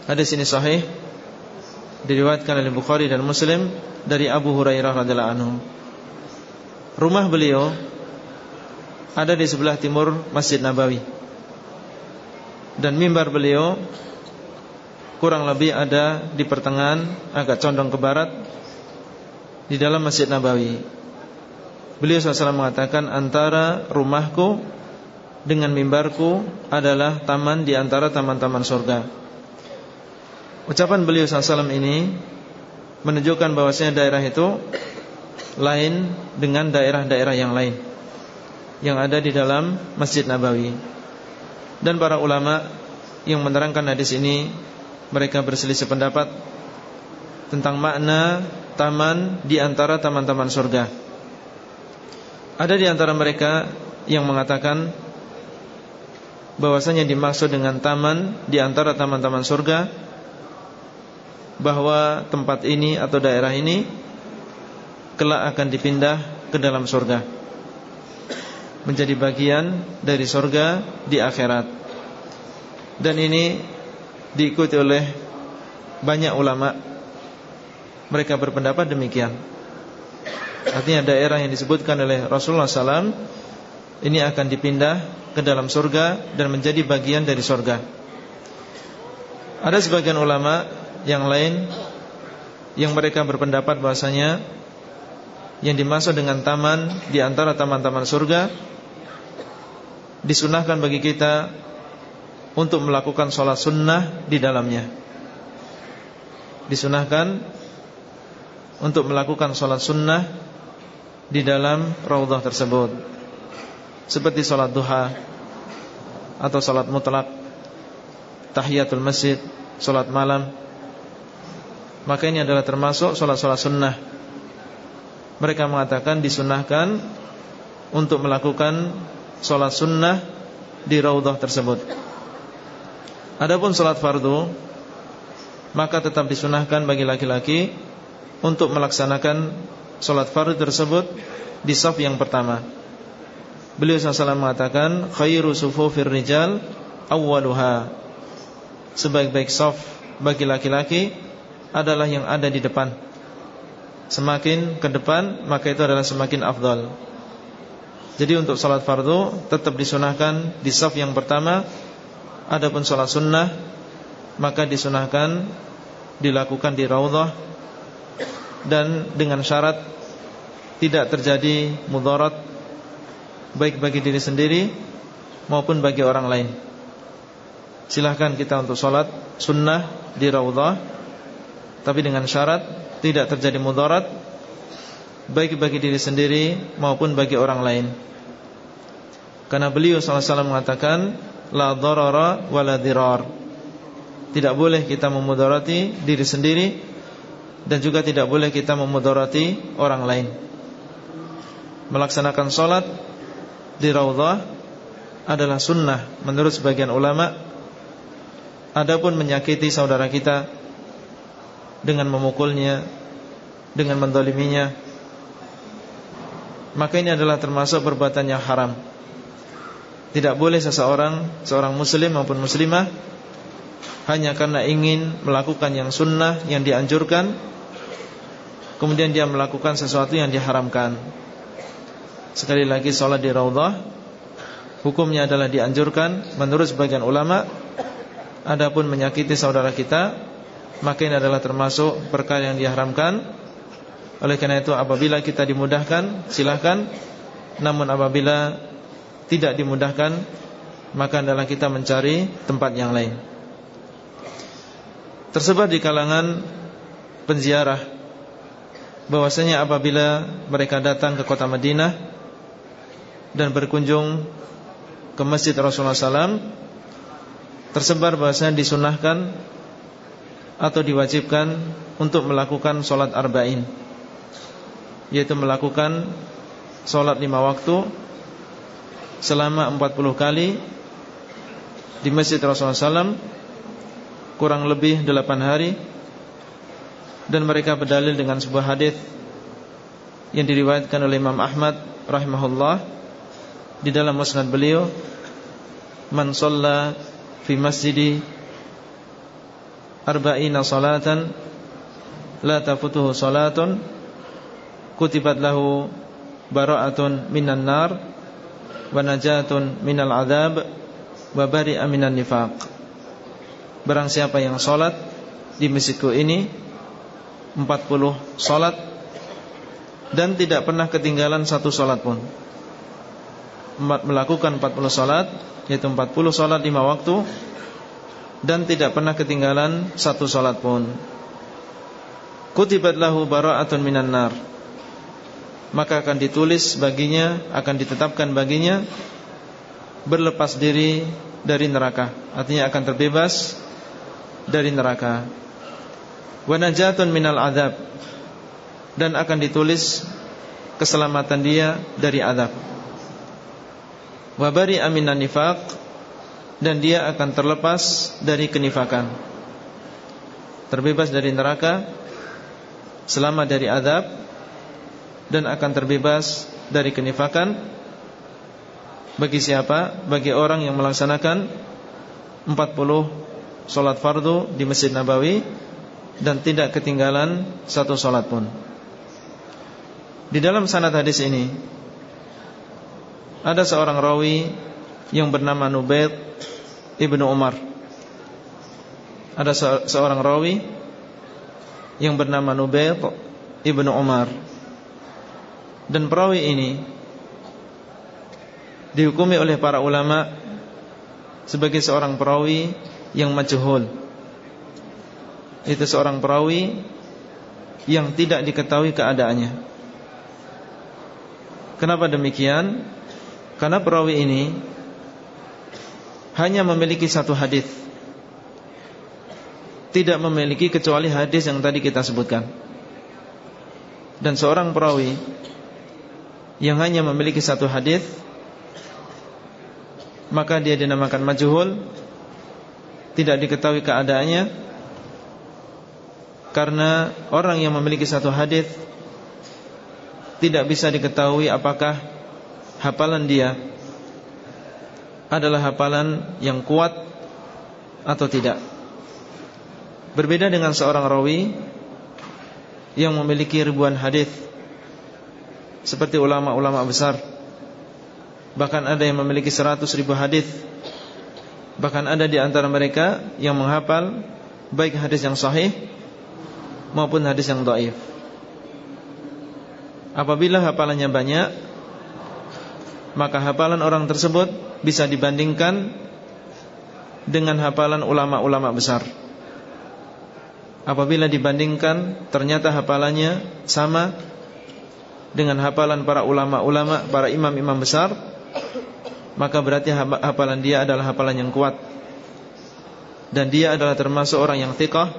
Hadis ini sahih diriwayatkan oleh Bukhari dan Muslim dari Abu Hurairah radhiyallahu anhu. Rumah beliau ada di sebelah timur Masjid Nabawi. Dan mimbar beliau kurang lebih ada di pertengahan agak condong ke barat di dalam Masjid Nabawi. Beliau SAW mengatakan antara rumahku dengan mimbarku adalah taman di antara taman-taman surga. Ucapan beliau SAW ini menunjukkan bahwasanya daerah itu lain dengan daerah-daerah yang lain yang ada di dalam Masjid Nabawi. Dan para ulama yang menerangkan hadis ini mereka berselisih pendapat tentang makna taman di antara taman-taman surga. Ada di antara mereka yang mengatakan bahwasanya dimaksud dengan taman di antara taman-taman surga bahwa tempat ini atau daerah ini kelak akan dipindah ke dalam surga. Menjadi bagian dari surga di akhirat. Dan ini diikuti oleh banyak ulama. Mereka berpendapat demikian. Artinya daerah yang disebutkan oleh Rasulullah SAW ini akan dipindah ke dalam surga dan menjadi bagian dari surga. Ada sebagian ulama yang lain yang mereka berpendapat bahasanya yang dimaksud dengan taman di antara taman-taman surga disunahkan bagi kita untuk melakukan sholat sunnah di dalamnya. Disunahkan untuk melakukan sholat sunnah di dalam raudhah tersebut, seperti sholat duha, atau salat mutlak tahiyatul masjid, salat malam. Maka ini adalah termasuk salat-salat sunnah. Mereka mengatakan disunahkan untuk melakukan salat sunnah di raudhah tersebut. Adapun salat fardu maka tetap disunahkan bagi laki-laki untuk melaksanakan salat fardu tersebut di saf yang pertama Beliau SAW mengatakan khairu sufufir rijal awwaluha. Sebaik-baik saf bagi laki-laki adalah yang ada di depan. Semakin ke depan maka itu adalah semakin afdal. Jadi untuk salat fardu tetap disunahkan di saf yang pertama. Adapun salat sunnah maka disunahkan dilakukan di raudhah dan dengan syarat tidak terjadi mudarat baik bagi diri sendiri maupun bagi orang lain. Silahkan kita untuk sholat sunnah di raudhah Tapi dengan syarat tidak terjadi mudarat Baik bagi diri sendiri maupun bagi orang lain. Karena beliau SAW mengatakan La dharara wa dirar. Tidak boleh kita memudarati diri sendiri Dan juga tidak boleh kita memudarati orang lain. Melaksanakan sholat di raudhah adalah sunnah menurut sebagian ulama Adapun menyakiti saudara kita dengan memukulnya, dengan mendoliminya, maka ini adalah termasuk perbuatan yang haram. Tidak boleh seseorang, seorang muslim maupun muslimah hanya karena ingin melakukan yang sunnah yang dianjurkan, kemudian dia melakukan sesuatu yang diharamkan. Sekali lagi sholat di raudhah. Hukumnya adalah dianjurkan. Menurut sebagian ulama Adapun menyakiti saudara kita Maka ini adalah termasuk perkara yang diharamkan. Oleh karena itu apabila kita dimudahkan Silahkan. Namun apabila tidak dimudahkan Maka adalah kita mencari tempat yang lain. Tersebar di kalangan penziarah bahwasanya apabila mereka datang ke kota Madinah dan berkunjung ke masjid Rasulullah SAW tersebar bahasanya disunahkan atau diwajibkan untuk melakukan sholat arba'in yaitu melakukan sholat lima waktu selama 40 kali di masjid Rasulullah SAW kurang lebih 8 hari dan mereka berdalil dengan sebuah hadis yang diriwayatkan oleh Imam Ahmad rahimahullah di dalam musnad beliau man shalla fi masjidi arba'ina salatan la tafutuhu salatun kutibat lahu bara'atun minan nar wa najatun minal adab wa bari'a minan nifaq. Barang siapa yang salat di masjidku ini 40 salat dan tidak pernah ketinggalan satu salat pun melakukan 40 salat yaitu 40 salat lima waktu dan tidak pernah ketinggalan satu salat pun. Kutibat lahu bara'atun minan nar. Maka akan ditulis baginya, akan ditetapkan baginya berlepas diri dari neraka. Artinya akan terbebas dari neraka. Wa najatun minal adab dan akan ditulis keselamatan dia dari adab wabari aminan nifaq dan dia akan terlepas dari kenifakan. Terbebas dari neraka selama dari adab dan akan terbebas dari kenifakan. Bagi siapa? Bagi orang yang melaksanakan 40 solat fardu di Masjid Nabawi dan tidak ketinggalan satu solat pun. Di dalam sanad hadis ini ada seorang rawi yang bernama Nubaid Ibnu Umar. Ada seorang rawi yang bernama Nubaid Ibnu Umar. Dan perawi ini Dihukumi oleh para ulama Sebagai seorang perawi yang majhul. Itu seorang perawi Yang tidak diketahui keadaannya. Kenapa demikian? Karena perawi ini hanya memiliki satu hadis, tidak memiliki kecuali hadis yang tadi kita sebutkan. Dan seorang perawi yang hanya memiliki satu hadis, maka dia dinamakan majhul, tidak diketahui keadaannya, karena orang yang memiliki satu hadis tidak bisa diketahui apakah hafalan dia adalah hafalan yang kuat atau tidak. Berbeda dengan seorang rawi yang memiliki ribuan hadis seperti ulama-ulama besar. Bahkan ada yang memiliki seratus ribu hadis. Bahkan ada di antara mereka yang menghafal baik hadis yang sahih maupun hadis yang dhaif. Apabila hafalannya banyak, maka hafalan orang tersebut bisa dibandingkan dengan hafalan ulama-ulama besar. Apabila dibandingkan ternyata hafalannya sama dengan hafalan para ulama-ulama, para imam-imam besar, maka berarti hafalan dia adalah hafalan yang kuat. Dan dia adalah termasuk orang yang thiqah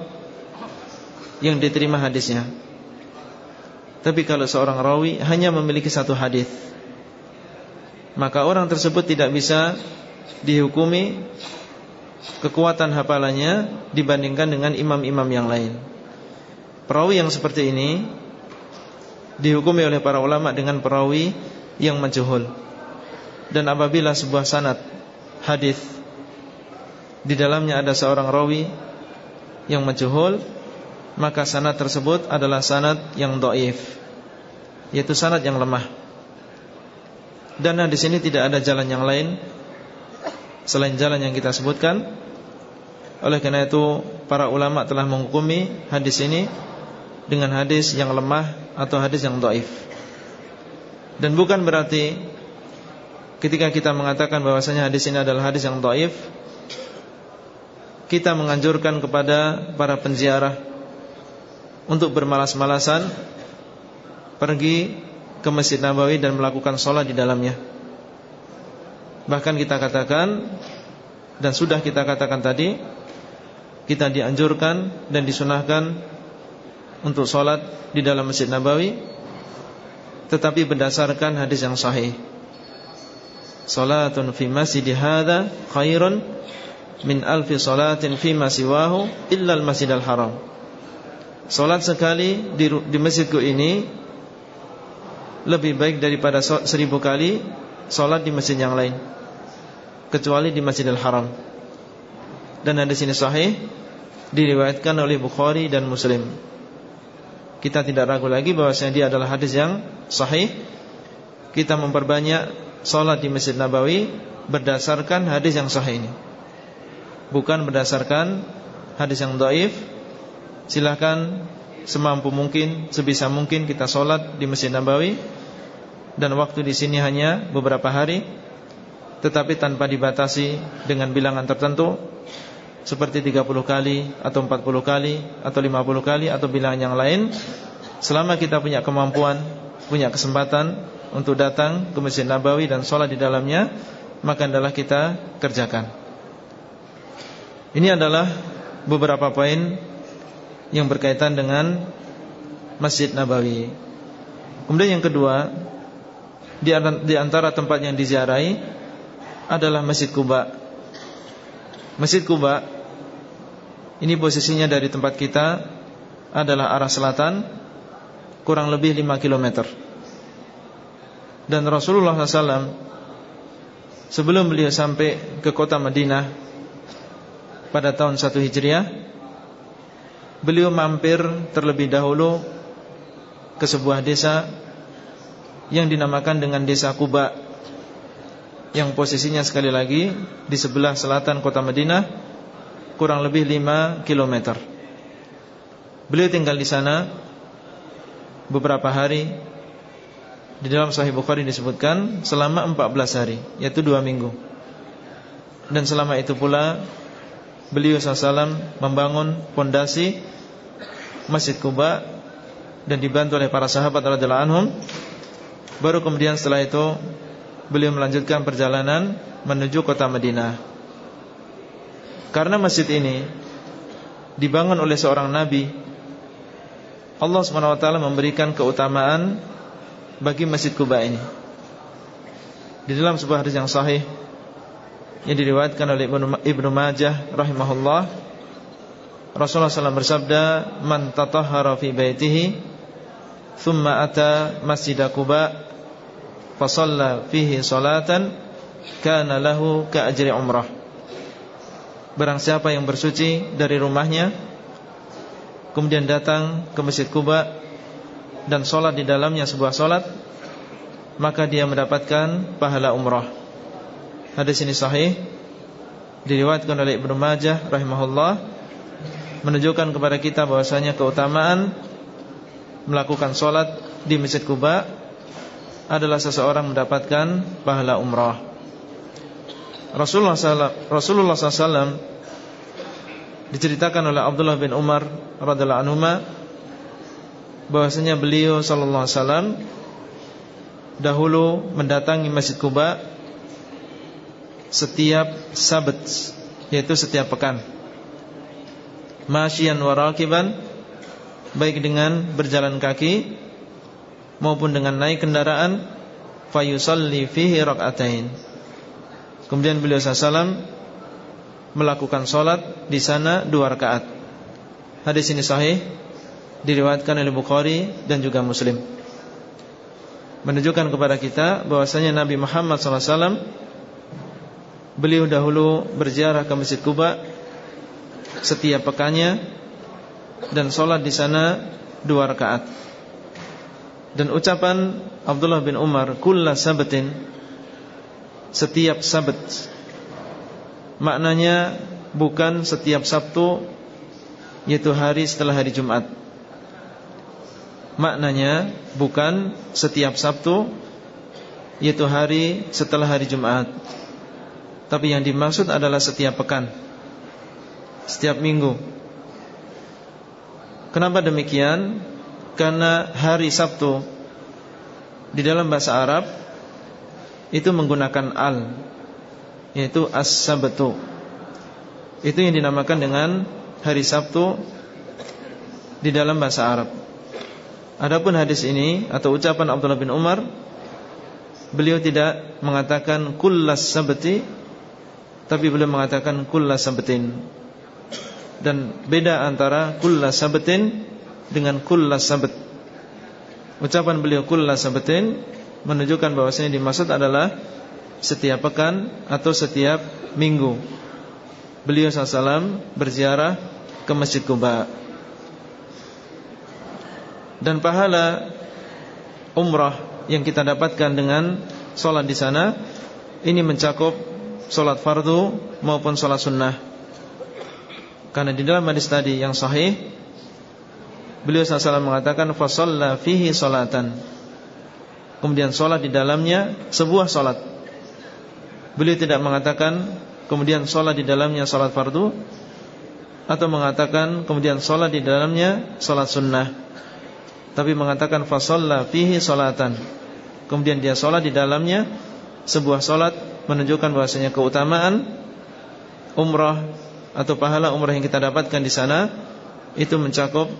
yang diterima hadisnya. Tapi kalau seorang rawi hanya memiliki satu hadis, maka orang tersebut tidak bisa dihukumi kekuatan hafalannya dibandingkan dengan imam-imam yang lain. Perawi yang seperti ini dihukumi oleh para ulama dengan perawi yang majhul. Dan apabila sebuah sanad hadis di dalamnya ada seorang rawi yang majhul, maka sanad tersebut adalah sanad yang dhaif, yaitu sanad yang lemah. Dan di sini tidak ada jalan yang lain selain jalan yang kita sebutkan oleh karena itu para ulama telah menghukumi hadis ini dengan hadis yang lemah atau hadis yang doif. Dan bukan berarti ketika kita mengatakan bahwasanya hadis ini adalah hadis yang doif, kita menganjurkan kepada para penziarah untuk bermalas-malasan pergi ke Masjid Nabawi dan melakukan sholat di dalamnya. Bahkan kita katakan dan sudah kita katakan tadi kita dianjurkan dan disunahkan untuk sholat di dalam Masjid Nabawi tetapi berdasarkan hadis yang sahih. Salatun fi masjid hadza khairun min alfi salatin fi ma siwahu illa al-masjidal haram. Salat sekali di, di masjidku ini lebih baik daripada seribu kali salat di masjid yang lain kecuali di Masjidil Haram. Dan hadis ini sahih diriwayatkan oleh Bukhari dan Muslim. Kita tidak ragu lagi bahwasanya dia adalah hadis yang sahih. Kita memperbanyak salat di Masjid Nabawi berdasarkan hadis yang sahih ini. Bukan berdasarkan hadis yang dhaif. Silahkan semampu mungkin, sebisa mungkin kita salat di Masjid Nabawi dan waktu di sini hanya beberapa hari tetapi tanpa dibatasi dengan bilangan tertentu seperti 30 kali atau 40 kali atau 50 kali atau bilangan yang lain selama kita punya kemampuan, punya kesempatan untuk datang ke Masjid Nabawi dan sholat di dalamnya maka adalah kita kerjakan. Ini adalah beberapa poin yang berkaitan dengan Masjid Nabawi. Kemudian yang kedua, di antara tempat yang diziarahi adalah Masjid Kuba. Masjid Kuba ini posisinya dari tempat kita adalah arah selatan kurang lebih 5 km. Dan Rasulullah SAW sebelum beliau sampai ke kota Madinah pada tahun 1 Hijriah, beliau mampir terlebih dahulu ke sebuah desa yang dinamakan dengan desa Kuba yang posisinya sekali lagi di sebelah selatan kota Madinah kurang lebih 5 km. Beliau tinggal di sana beberapa hari. Di dalam Sahih Bukhari disebutkan selama 14 hari, yaitu 2 minggu. Dan selama itu pula beliau SAW membangun pondasi Masjid Kuba dan dibantu oleh para sahabat radhiyallahu anhum. Baru kemudian setelah itu beliau melanjutkan perjalanan menuju kota Madinah. Karena masjid ini dibangun oleh seorang nabi, Allah SWT memberikan keutamaan bagi Masjid Kuba ini. Di dalam sebuah hadis yang sahih yang diriwayatkan oleh Ibnu Majah rahimahullah, Rasulullah SAW bersabda, "Man tatahhara fi baitihi, thumma ata Masjid Kuba, fasalla fihi salatan kana lahu ka ajri umrah. Barang siapa yang bersuci dari rumahnya kemudian datang ke Masjid Kuba dan sholat di dalamnya sebuah sholat maka dia mendapatkan pahala umrah. Hadis ini sahih diriwayatkan oleh Ibnu Majah rahimahullah menunjukkan kepada kita bahwasanya keutamaan melakukan sholat di Masjid Kuba adalah seseorang mendapatkan pahala umrah. Rasulullah SAW, diceritakan oleh Abdullah bin Umar radhiallahu anhu bahwasanya beliau sallallahu alaihi wasallam dahulu mendatangi Masjid Kuba setiap sabat yaitu setiap pekan. Masyian warakiban baik dengan berjalan kaki maupun dengan naik kendaraan fayusalli fihi rakaatain. Kemudian beliau sallallahu melakukan solat di sana dua rakaat. Hadis ini sahih diriwayatkan oleh Bukhari dan juga Muslim. Menunjukkan kepada kita bahwasanya Nabi Muhammad SAW beliau dahulu berziarah ke Masjid Kuba setiap pekannya dan solat di sana dua rakaat. Dan ucapan Abdullah bin Umar kulla sabatin setiap sabat maknanya bukan setiap Sabtu yaitu hari setelah hari Jumat. Maknanya bukan setiap Sabtu yaitu hari setelah hari Jumat. Tapi yang dimaksud adalah setiap pekan. Setiap minggu. Kenapa demikian? Karena hari Sabtu di dalam bahasa Arab itu menggunakan al yaitu as-sabtu. Itu yang dinamakan dengan hari Sabtu di dalam bahasa Arab. Adapun hadis ini atau ucapan Abdullah bin Umar beliau tidak mengatakan kullas sabti tapi beliau mengatakan kullas sabtin. Dan beda antara kullas sabtin dengan kullas sabt. Ucapan beliau kullas sabtin menunjukkan bahwasanya dimaksud adalah setiap pekan atau setiap minggu. Beliau SAW berziarah ke Masjid Kuba. Dan pahala umrah yang kita dapatkan dengan solat di sana ini mencakup solat fardu maupun solat sunnah. Karena di dalam hadis tadi yang sahih Beliau SAW mengatakan Fasalla fihi solatan Kemudian solat di dalamnya Sebuah solat Beliau tidak mengatakan kemudian sholat di dalamnya sholat fardu atau mengatakan kemudian sholat di dalamnya sholat sunnah, tapi mengatakan fasalla fihi sholatan. Kemudian dia sholat di dalamnya sebuah sholat menunjukkan bahwasanya keutamaan umrah atau pahala umrah yang kita dapatkan di sana itu mencakup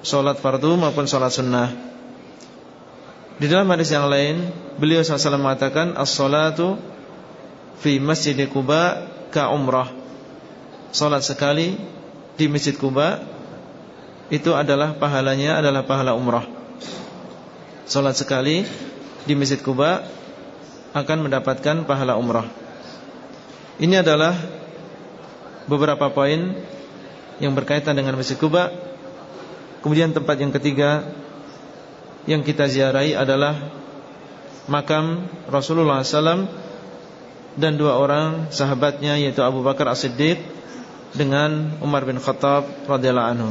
sholat fardu maupun sholat sunnah. Di dalam hadis yang lain, beliau SAW mengatakan as-salatu fi Masjid Kuba ka umrah. Salat sekali di Masjid Kuba itu adalah pahalanya adalah pahala umrah. Salat sekali di Masjid Kuba akan mendapatkan pahala umrah. Ini adalah beberapa poin yang berkaitan dengan Masjid Kuba. Kemudian tempat yang ketiga yang kita ziarahi adalah makam Rasulullah SAW dan dua orang sahabatnya yaitu Abu Bakar As-Siddiq dengan Umar bin Khattab radhiyallahu anhu.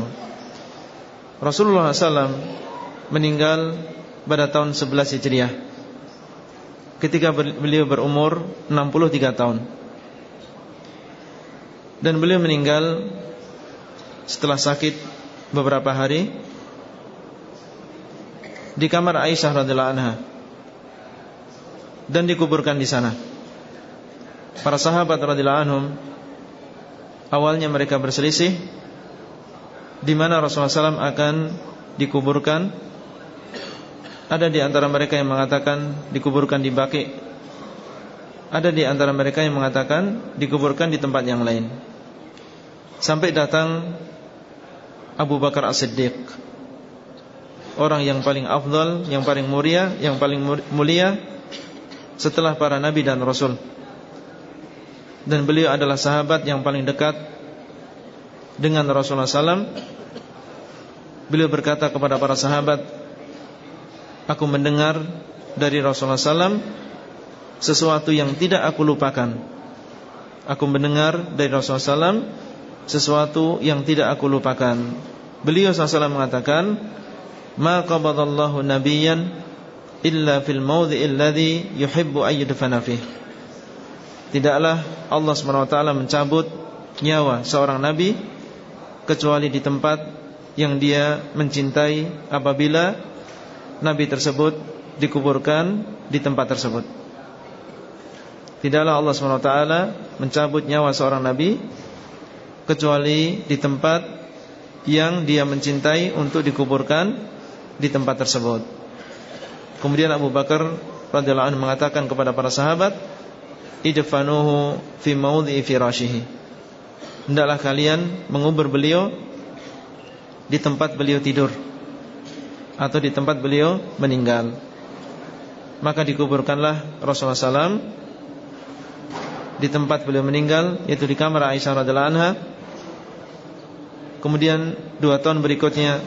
Rasulullah SAW meninggal pada tahun 11 Hijriah ketika beliau berumur 63 tahun. Dan beliau meninggal setelah sakit beberapa hari di kamar Aisyah radhiyallahu anha dan dikuburkan di sana. Para sahabat radhiyallahu anhum awalnya mereka berselisih di mana Rasulullah SAW akan dikuburkan. Ada di antara mereka yang mengatakan dikuburkan di Baqi. Ada di antara mereka yang mengatakan dikuburkan di tempat yang lain. Sampai datang Abu Bakar As-Siddiq Orang yang paling afdal Yang paling mulia Yang paling mulia Setelah para nabi dan rasul dan beliau adalah sahabat yang paling dekat dengan Rasulullah SAW. Beliau berkata kepada para sahabat, Aku mendengar dari Rasulullah SAW sesuatu yang tidak aku lupakan. Aku mendengar dari Rasulullah SAW sesuatu yang tidak aku lupakan. Beliau SAW mengatakan, Ma qabadallahu nabiyan illa fil mawdhi'il ladzi yuhibbu ayyudfana fihi Tidaklah Allah SWT mencabut nyawa seorang nabi kecuali di tempat yang dia mencintai apabila nabi tersebut dikuburkan di tempat tersebut. Tidaklah Allah SWT mencabut nyawa seorang nabi kecuali di tempat yang dia mencintai untuk dikuburkan di tempat tersebut. Kemudian Abu Bakar radhiyallahu anhu mengatakan kepada para sahabat, "Idfanuhu fi maudhi'i firashihi." Hendaklah kalian mengubur beliau di tempat beliau tidur atau di tempat beliau meninggal. Maka dikuburkanlah Rasulullah SAW di tempat beliau meninggal yaitu di kamar Aisyah radhiallahu anha Kemudian dua tahun berikutnya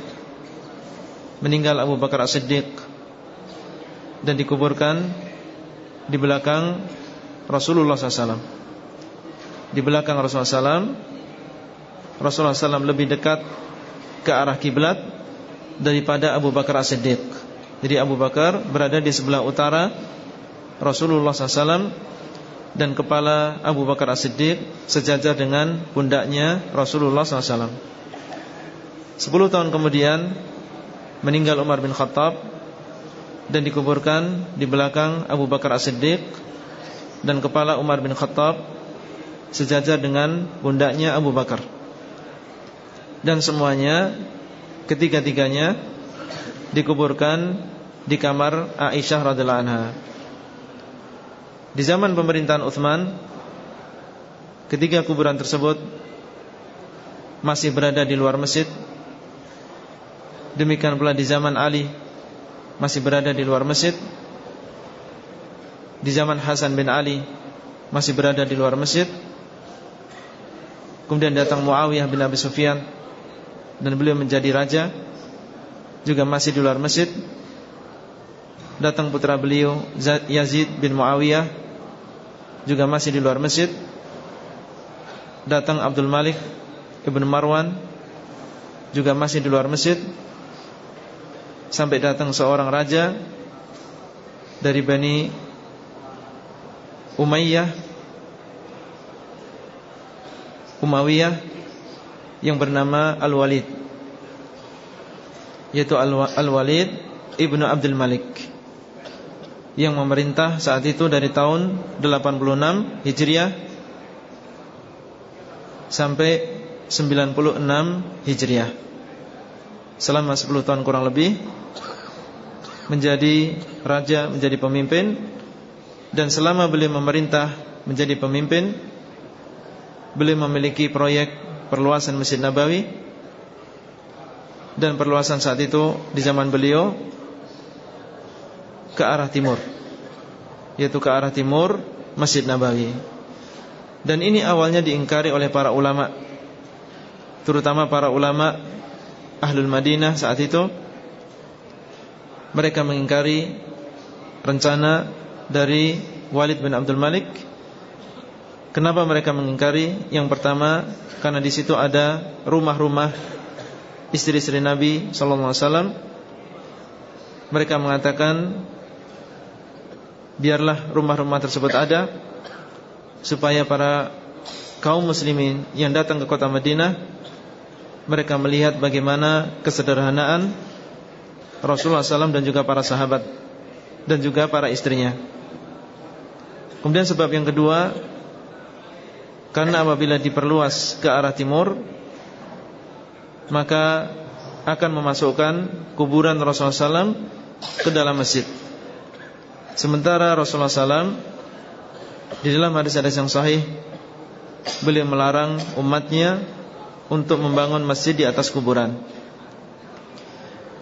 Meninggal Abu Bakar As-Siddiq Dan dikuburkan Di belakang Rasulullah SAW Di belakang Rasulullah SAW Rasulullah SAW lebih dekat Ke arah kiblat Daripada Abu Bakar As-Siddiq. Jadi Abu Bakar berada di sebelah utara Rasulullah SAW Dan kepala Abu Bakar As-Siddiq Sejajar dengan pundaknya Rasulullah SAW Sepuluh tahun kemudian Meninggal Umar bin Khattab Dan dikuburkan di belakang Abu Bakar As-Siddiq Dan kepala Umar bin Khattab Sejajar dengan bundaknya Abu Bakar Dan semuanya Ketiga-tiganya Dikuburkan di kamar Aisyah radhiallahu anha. Di zaman pemerintahan Uthman Ketiga kuburan tersebut Masih berada di luar masjid Demikian pula di zaman Ali Masih berada di luar masjid. Di zaman Hasan bin Ali Masih berada di luar masjid. Kemudian datang Muawiyah bin Abi Sufyan Dan beliau menjadi raja Juga masih di luar masjid. Datang putra beliau Yazid bin Muawiyah Juga masih di luar masjid. Datang Abdul Malik Ibn Marwan Juga masih di luar masjid Sampai datang seorang raja Dari Bani Umayyah Umayyah Yang bernama Al-Walid Yaitu Al-Walid Ibnu Abdul Malik Yang memerintah saat itu dari tahun 86 Hijriah Sampai 96 Hijriah. Selama 10 tahun kurang lebih menjadi raja, menjadi pemimpin dan selama beliau memerintah menjadi pemimpin beliau memiliki proyek perluasan Masjid Nabawi dan perluasan saat itu di zaman beliau ke arah timur yaitu ke arah timur Masjid Nabawi. Dan ini awalnya diingkari oleh para ulama terutama para ulama Ahlul Madinah saat itu mereka mengingkari rencana dari Walid bin Abdul Malik. Kenapa mereka mengingkari? Yang pertama, karena di situ ada rumah-rumah istri-istri Nabi sallallahu alaihi wasallam. Mereka mengatakan biarlah rumah-rumah tersebut ada supaya para kaum muslimin yang datang ke kota Madinah mereka melihat bagaimana kesederhanaan Rasulullah SAW dan juga para sahabat dan juga para istrinya. Kemudian sebab yang kedua, karena apabila diperluas ke arah timur, maka akan memasukkan kuburan Rasulullah SAW ke dalam masjid. Sementara Rasulullah SAW di dalam hadis-hadis yang sahih beliau melarang umatnya untuk membangun masjid di atas kuburan.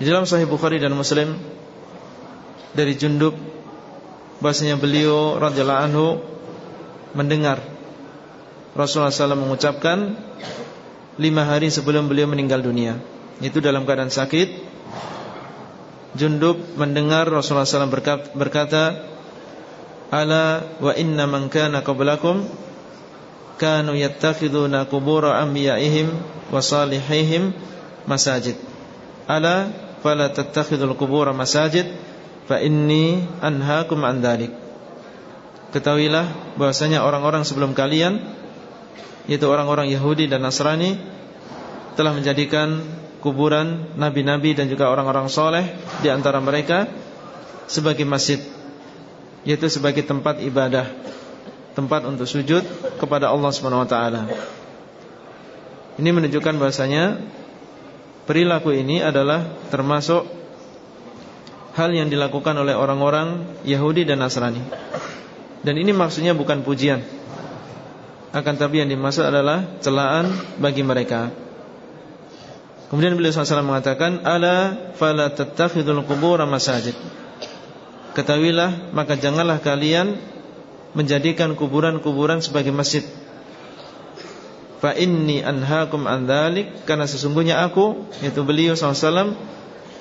Di dalam Sahih Bukhari dan Muslim dari Jundub bahasanya beliau radhiyallahu anhu mendengar Rasulullah SAW mengucapkan lima hari sebelum beliau meninggal dunia. Itu dalam keadaan sakit. Jundub mendengar Rasulullah SAW berkata, Ala wa inna man kana qablakum kanu yattakhiduna qubura anbiya'ihim wa salihihim masajid. Ala fala tattakhidul qubur masajid fa inni anhaakum an Ketahuilah bahwasanya orang-orang sebelum kalian Yaitu orang-orang Yahudi dan Nasrani Telah menjadikan kuburan Nabi-Nabi dan juga orang-orang soleh Di antara mereka Sebagai masjid Yaitu sebagai tempat ibadah Tempat untuk sujud kepada Allah SWT Ini menunjukkan bahwasanya Perilaku ini adalah termasuk Hal yang dilakukan oleh orang-orang Yahudi dan Nasrani. Dan ini maksudnya bukan pujian. Akan tapi yang dimaksud adalah celaan bagi mereka. Kemudian beliau SAW mengatakan Ala fala tattakhidul kubur masajid. Ketahuilah maka janganlah kalian Menjadikan kuburan-kuburan sebagai masjid Fa inni anhaakum an dhalik Karena sesungguhnya aku Yaitu beliau SAW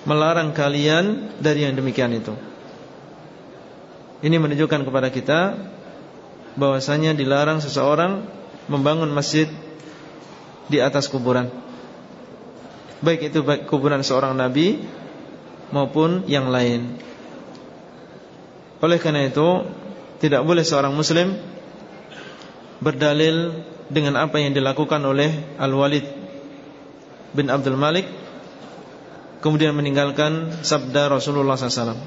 Melarang kalian dari yang demikian itu ini menunjukkan kepada kita bahwasanya dilarang seseorang membangun masjid di atas kuburan. Baik itu baik kuburan seorang nabi maupun yang lain. Oleh karena itu, tidak boleh seorang muslim berdalil dengan apa yang dilakukan oleh Al-Walid bin Abdul Malik kemudian meninggalkan sabda Rasulullah SAW.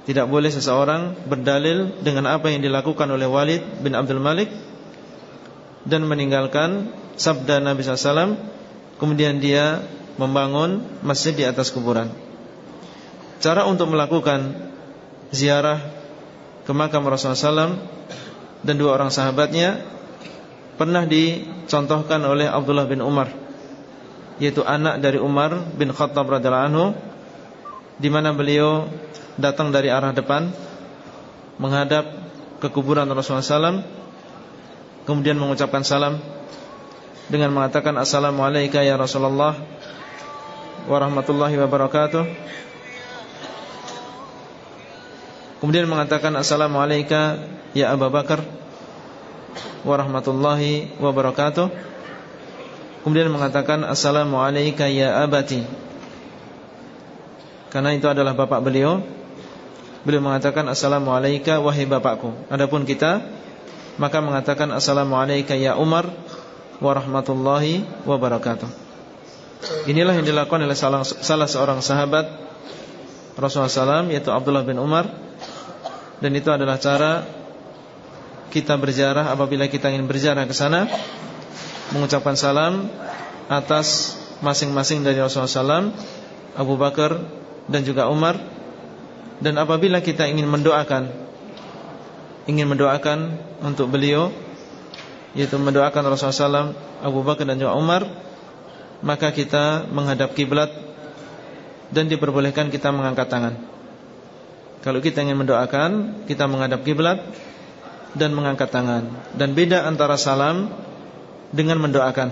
Tidak boleh seseorang berdalil dengan apa yang dilakukan oleh Walid bin Abdul Malik dan meninggalkan sabda Nabi SAW. Kemudian dia membangun masjid di atas kuburan. Cara untuk melakukan ziarah ke makam Rasulullah SAW dan dua orang sahabatnya pernah dicontohkan oleh Abdullah bin Umar, yaitu anak dari Umar bin Khattab radhiallahu anhu, di mana beliau datang dari arah depan menghadap ke kuburan Rasulullah SAW kemudian mengucapkan salam dengan mengatakan assalamualaikum ya Rasulullah warahmatullahi wabarakatuh. Kemudian mengatakan assalamualaikum ya Abu Bakar warahmatullahi wabarakatuh. Kemudian mengatakan assalamualaikum ya abati. Karena itu adalah bapak beliau. Beliau mengatakan Assalamualaikum wahai bapakku. Adapun kita Maka mengatakan Assalamualaikum ya Umar Warahmatullahi wabarakatuh. Inilah yang dilakukan oleh salah, salah seorang sahabat Rasulullah SAW Yaitu Abdullah bin Umar. Dan itu adalah cara Kita berjarah apabila kita ingin berjarah ke sana Mengucapkan salam Atas masing-masing dari Rasulullah SAW Abu Bakar dan juga Umar. Dan apabila kita ingin mendoakan Ingin mendoakan untuk beliau Yaitu mendoakan Rasulullah SAW Abu Bakar dan juga Umar Maka kita menghadap kiblat Dan diperbolehkan kita mengangkat tangan. Kalau kita ingin mendoakan Kita menghadap kiblat Dan mengangkat tangan. Dan beda antara salam Dengan mendoakan.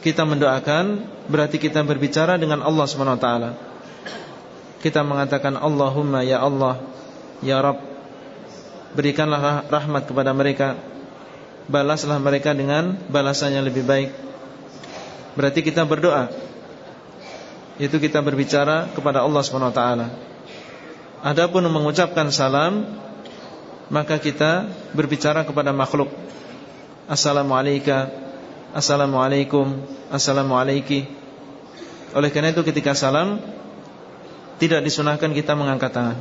Kita mendoakan Berarti kita berbicara dengan Allah SWT kita mengatakan Allahumma ya Allah ya Rabb berikanlah rahmat kepada mereka. Balaslah mereka dengan balasan yang lebih baik. Berarti kita berdoa. Itu kita berbicara kepada Allah SWT Adapun mengucapkan salam maka kita berbicara kepada makhluk Assalamualaikum Assalamualaikum Assalamualaikum Oleh karena itu ketika salam tidak disunahkan kita mengangkat tangan.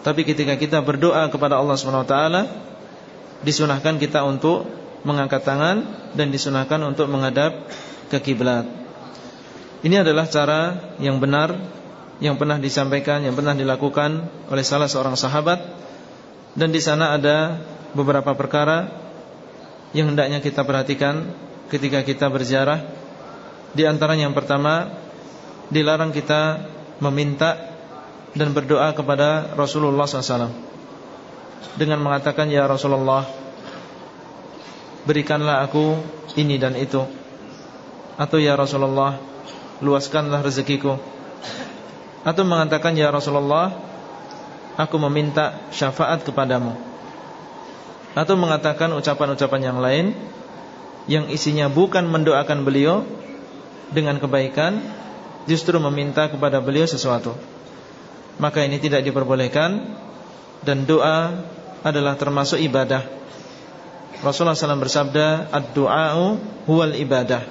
Tapi ketika kita berdoa kepada Allah SWT Disunahkan kita untuk mengangkat tangan Dan disunahkan untuk menghadap ke kiblat. Ini adalah cara yang benar Yang pernah disampaikan, yang pernah dilakukan Oleh salah seorang sahabat Dan di sana ada beberapa perkara Yang hendaknya kita perhatikan Ketika kita berziarah. Di antara yang pertama Dilarang kita meminta dan berdoa kepada Rasulullah SAW dengan mengatakan ya Rasulullah berikanlah aku ini dan itu. Atau ya Rasulullah luaskanlah rezekiku. Atau mengatakan ya Rasulullah aku meminta syafaat kepadamu atau mengatakan ucapan-ucapan yang lain yang isinya bukan mendoakan beliau dengan kebaikan justru meminta kepada beliau sesuatu Maka ini tidak diperbolehkan dan doa adalah termasuk ibadah. Rasulullah SAW bersabda, "Ad-du'a'u huwal ibadah."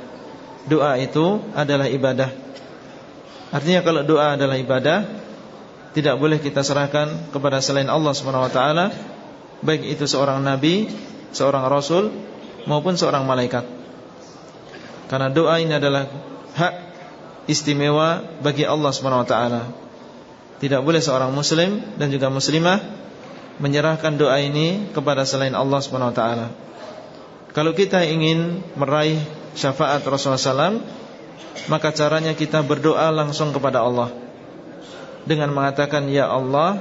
Doa itu adalah ibadah. Artinya kalau doa adalah ibadah, tidak boleh kita serahkan kepada selain Allah taala, baik itu seorang nabi, seorang rasul maupun seorang malaikat. Karena doa ini adalah hak istimewa bagi Allah taala. Tidak boleh seorang muslim dan juga muslimah menyerahkan doa ini kepada selain Allah taala. Kalau kita ingin meraih syafaat Rasulullah SAW Maka caranya kita berdoa langsung kepada Allah Dengan mengatakan Ya Allah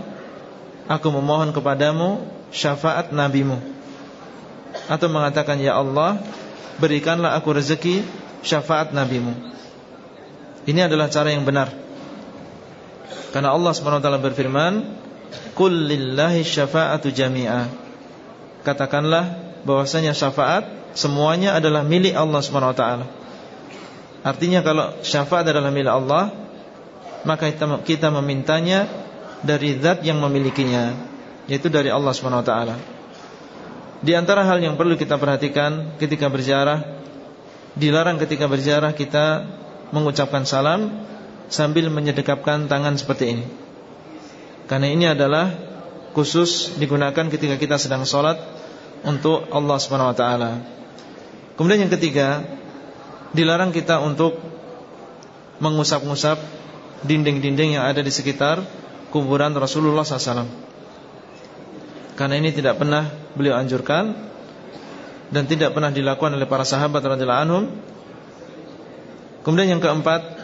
Aku memohon kepadamu Syafaat nabimu. Atau mengatakan Ya Allah Berikanlah aku rezeki Syafaat nabimu. Ini adalah cara yang benar. Karena Allah SWT berfirman Kul lillahi syafa'atu jami'a. Katakanlah bahwasanya syafaat semuanya adalah milik Allah taala. Artinya kalau syafaat adalah milik Allah, maka kita memintanya dari zat yang memilikinya, yaitu dari Allah Subhanahu wa taala. Di antara hal yang perlu kita perhatikan ketika berziarah, dilarang ketika berziarah kita mengucapkan salam sambil menyedekapkan tangan seperti ini. Karena ini adalah khusus digunakan ketika kita sedang sholat untuk Allah Subhanahu Wa Taala. Kemudian yang ketiga, dilarang kita untuk mengusap-ngusap dinding-dinding yang ada di sekitar kuburan Rasulullah SAW. Karena ini tidak pernah beliau anjurkan dan tidak pernah dilakukan oleh para sahabat radhiyallahu anhum. Kemudian yang keempat,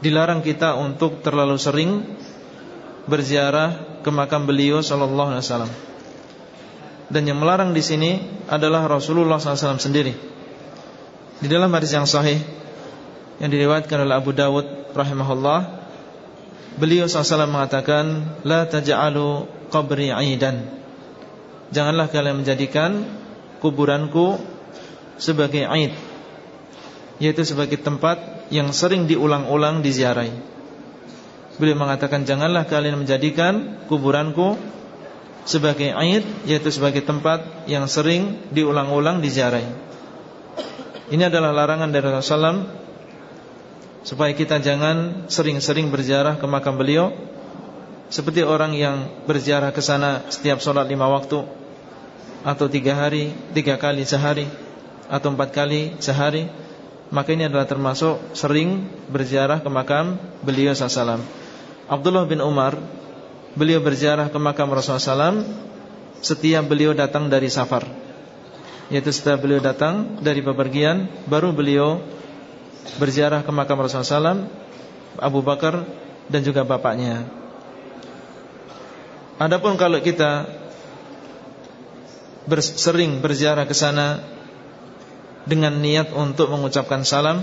dilarang kita untuk terlalu sering berziarah ke makam beliau sallallahu alaihi wasallam. Dan yang melarang di sini adalah Rasulullah SAW sendiri. Di dalam hadis yang sahih yang diriwayatkan oleh Abu Dawud rahimahullah, beliau SAW mengatakan, "La taj'alu qabri 'aidan." Janganlah kalian menjadikan kuburanku sebagai aid, yaitu sebagai tempat yang sering diulang-ulang diziarahi. Beliau mengatakan janganlah kalian menjadikan kuburanku sebagai aid yaitu sebagai tempat yang sering diulang-ulang diziarahi. Ini adalah larangan dari Rasulullah supaya kita jangan sering-sering berziarah ke makam beliau. Seperti orang yang berziarah ke sana setiap sholat lima waktu atau tiga hari, tiga kali sehari atau empat kali sehari, maka ini adalah termasuk sering berziarah ke makam beliau sallallahu Abdullah bin Umar Beliau berziarah ke makam Rasulullah SAW Setiap beliau datang dari safar. Yaitu setelah beliau datang dari bepergian Baru beliau berziarah ke makam Rasulullah SAW Abu Bakar dan juga bapaknya. Adapun kalau kita Sering berziarah ke sana Dengan niat untuk mengucapkan salam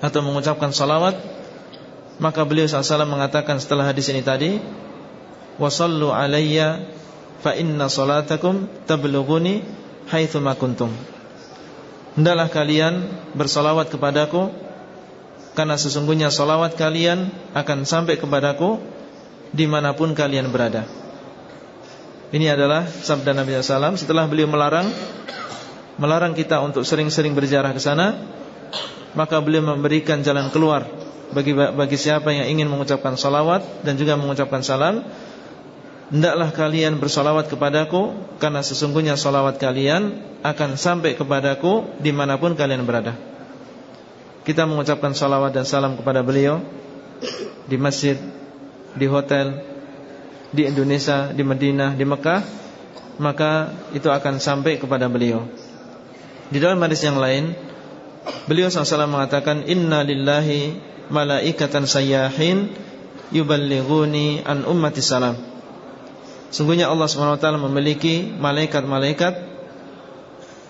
Atau mengucapkan salawat maka beliau SAW mengatakan setelah hadis ini tadi Wasallu alayya Fa inna salatakum tablughuni haitsu Hendaklah kalian bersolawat kepadaku Karena sesungguhnya solawat kalian akan sampai kepadaku Di mana pun kalian berada. Ini adalah sabda Nabi SAW Setelah beliau melarang Melarang kita untuk sering-sering berjarah ke sana Maka beliau memberikan jalan keluar bagi bagi siapa yang ingin mengucapkan salawat dan juga mengucapkan salam hendaklah kalian bersalawat kepadaku karena sesungguhnya salawat kalian akan sampai kepadaku di mana pun kalian berada kita mengucapkan salawat dan salam kepada beliau di masjid di hotel di Indonesia di Madinah di Mekah maka itu akan sampai kepada beliau di dalam hadis yang lain beliau SAW mengatakan inna lillahi malaikatan sayyahin yuballighuni an ummati salam. Sungguhnya Allah SWT memiliki malaikat-malaikat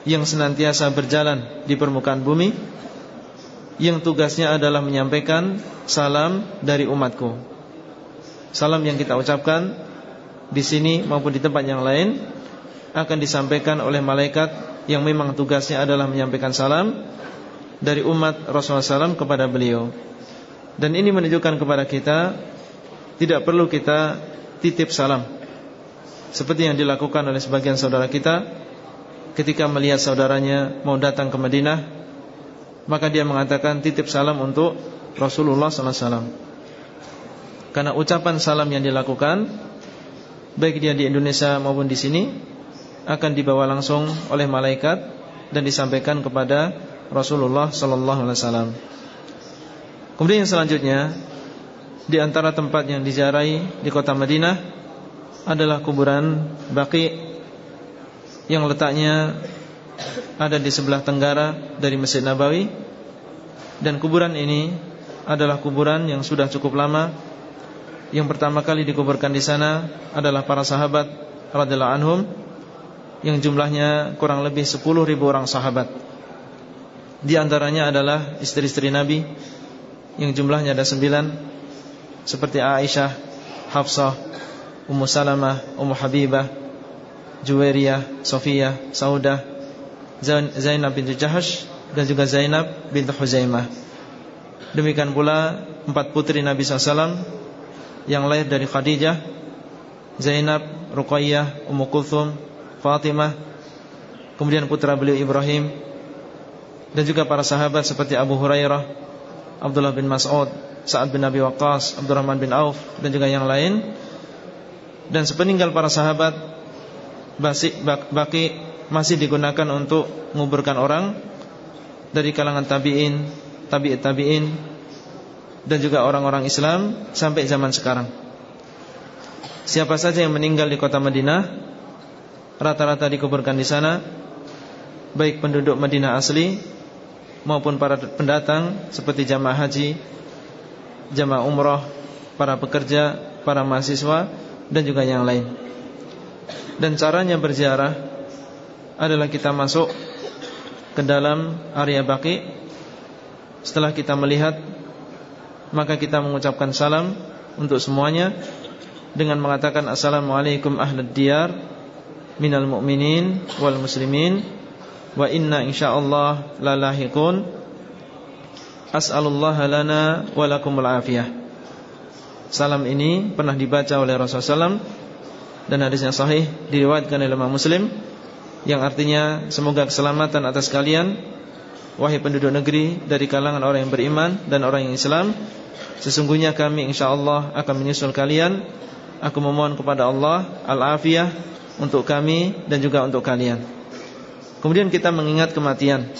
yang senantiasa berjalan di permukaan bumi yang tugasnya adalah menyampaikan salam dari umatku. Salam yang kita ucapkan di sini maupun di tempat yang lain akan disampaikan oleh malaikat yang memang tugasnya adalah menyampaikan salam dari umat Rasulullah SAW kepada beliau. Dan ini menunjukkan kepada kita Tidak perlu kita titip salam Seperti yang dilakukan oleh sebagian saudara kita Ketika melihat saudaranya mau datang ke Madinah Maka dia mengatakan titip salam untuk Rasulullah SAW Karena ucapan salam yang dilakukan Baik dia di Indonesia maupun di sini Akan dibawa langsung oleh malaikat Dan disampaikan kepada Rasulullah SAW Kemudian yang selanjutnya Di antara tempat yang dijarai di kota Madinah Adalah kuburan Baqi Yang letaknya Ada di sebelah tenggara Dari Masjid Nabawi. Dan kuburan ini Adalah kuburan yang sudah cukup lama. Yang pertama kali dikuburkan di sana Adalah para sahabat radhiyallahu anhum Yang jumlahnya kurang lebih 10 ribu orang sahabat. Di antaranya adalah istri-istri Nabi yang jumlahnya ada sembilan seperti Aisyah, Hafsah, Ummu Salamah, Ummu Habibah, Juwairiyah, Sofia, Saudah, Zainab binti Jahash dan juga Zainab binti Huzaimah. Demikian pula empat putri Nabi SAW yang lahir dari Khadijah, Zainab, Ruqayyah, Ummu Kulthum, Fatimah, kemudian putra beliau Ibrahim dan juga para sahabat seperti Abu Hurairah, Abdullah bin Mas'ud, Sa'ad bin Abi Waqqas, Abdurrahman bin Auf dan juga yang lain. Dan sepeninggal para sahabat baki masih digunakan untuk menguburkan orang dari kalangan tabi'in, tabi'it tabi'in dan juga orang-orang Islam sampai zaman sekarang. Siapa saja yang meninggal di kota Madinah rata-rata dikuburkan di sana baik penduduk Madinah asli maupun para pendatang seperti jamaah haji, jamaah umroh, para pekerja, para mahasiswa dan juga yang lain. Dan caranya berziarah adalah kita masuk ke dalam area baki Setelah kita melihat Maka kita mengucapkan salam Untuk semuanya Dengan mengatakan Assalamualaikum ahlad diyar Minal mu'minin wal muslimin wa inna insyaallah lalahiqun as'alullah lana wa afiyah salam ini pernah dibaca oleh Rasulullah SAW dan hadisnya sahih diriwayatkan oleh Imam Muslim yang artinya semoga keselamatan atas kalian wahai penduduk negeri dari kalangan orang yang beriman dan orang yang Islam. Sesungguhnya kami insyaallah akan menyusul kalian. Aku memohon kepada Allah al-afiyah untuk kami dan juga untuk kalian. Kemudian kita mengingat kematian.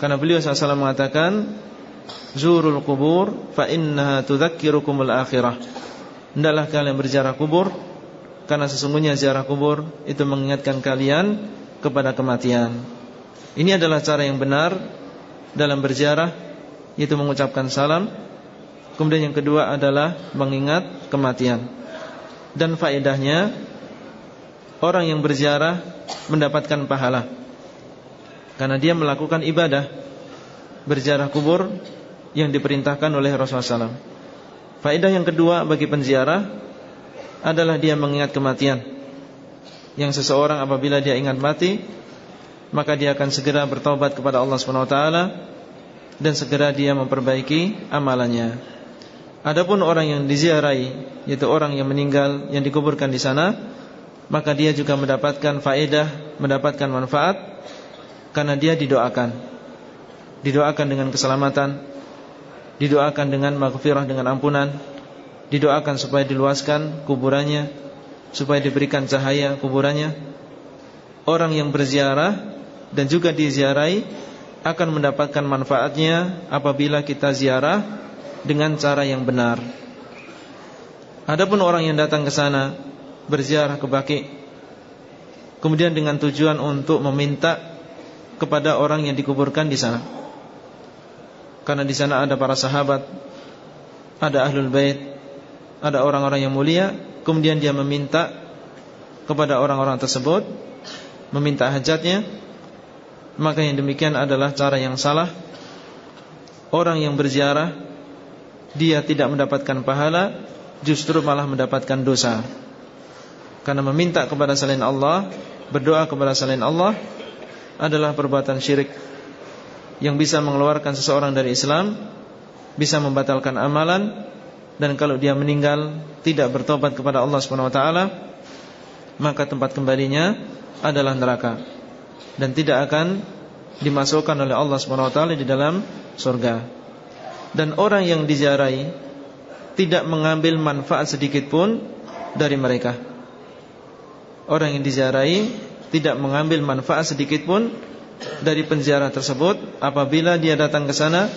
Karena beliau SAW mengatakan Zurul kubur Fa innaha tudhakirukumul akhirah. Hendaklah kalian berziarah kubur Karena sesungguhnya ziarah kubur Itu mengingatkan kalian Kepada kematian. Ini adalah cara yang benar Dalam berziarah Yaitu mengucapkan salam. Kemudian yang kedua adalah Mengingat kematian. Dan faedahnya Orang yang berziarah Mendapatkan pahala. Karena dia melakukan ibadah berziarah kubur yang diperintahkan oleh Rasulullah SAW. Faedah yang kedua bagi penziarah adalah dia mengingat kematian. Yang seseorang apabila dia ingat mati, maka dia akan segera bertobat kepada Allah SWT dan segera dia memperbaiki amalannya. Adapun orang yang diziarahi, yaitu orang yang meninggal yang dikuburkan di sana, maka dia juga mendapatkan faedah, mendapatkan manfaat karena dia didoakan Didoakan dengan keselamatan Didoakan dengan maghfirah dengan ampunan Didoakan supaya diluaskan kuburannya Supaya diberikan cahaya kuburannya Orang yang berziarah Dan juga diziarahi Akan mendapatkan manfaatnya Apabila kita ziarah Dengan cara yang benar Adapun orang yang datang ke sana Berziarah ke Baki Kemudian dengan tujuan untuk meminta kepada orang yang dikuburkan di sana. Karena di sana ada para sahabat, ada ahlul bait, ada orang-orang yang mulia, kemudian dia meminta kepada orang-orang tersebut meminta hajatnya, maka yang demikian adalah cara yang salah. Orang yang berziarah dia tidak mendapatkan pahala, justru malah mendapatkan dosa. Karena meminta kepada selain Allah, berdoa kepada selain Allah adalah perbuatan syirik yang bisa mengeluarkan seseorang dari Islam, bisa membatalkan amalan dan kalau dia meninggal tidak bertobat kepada Allah Subhanahu wa taala maka tempat kembalinya adalah neraka dan tidak akan dimasukkan oleh Allah Subhanahu wa taala di dalam surga. Dan orang yang diziarahi tidak mengambil manfaat sedikit pun dari mereka. Orang yang diziarahi tidak mengambil manfaat sedikit pun dari penziarah tersebut apabila dia datang ke sana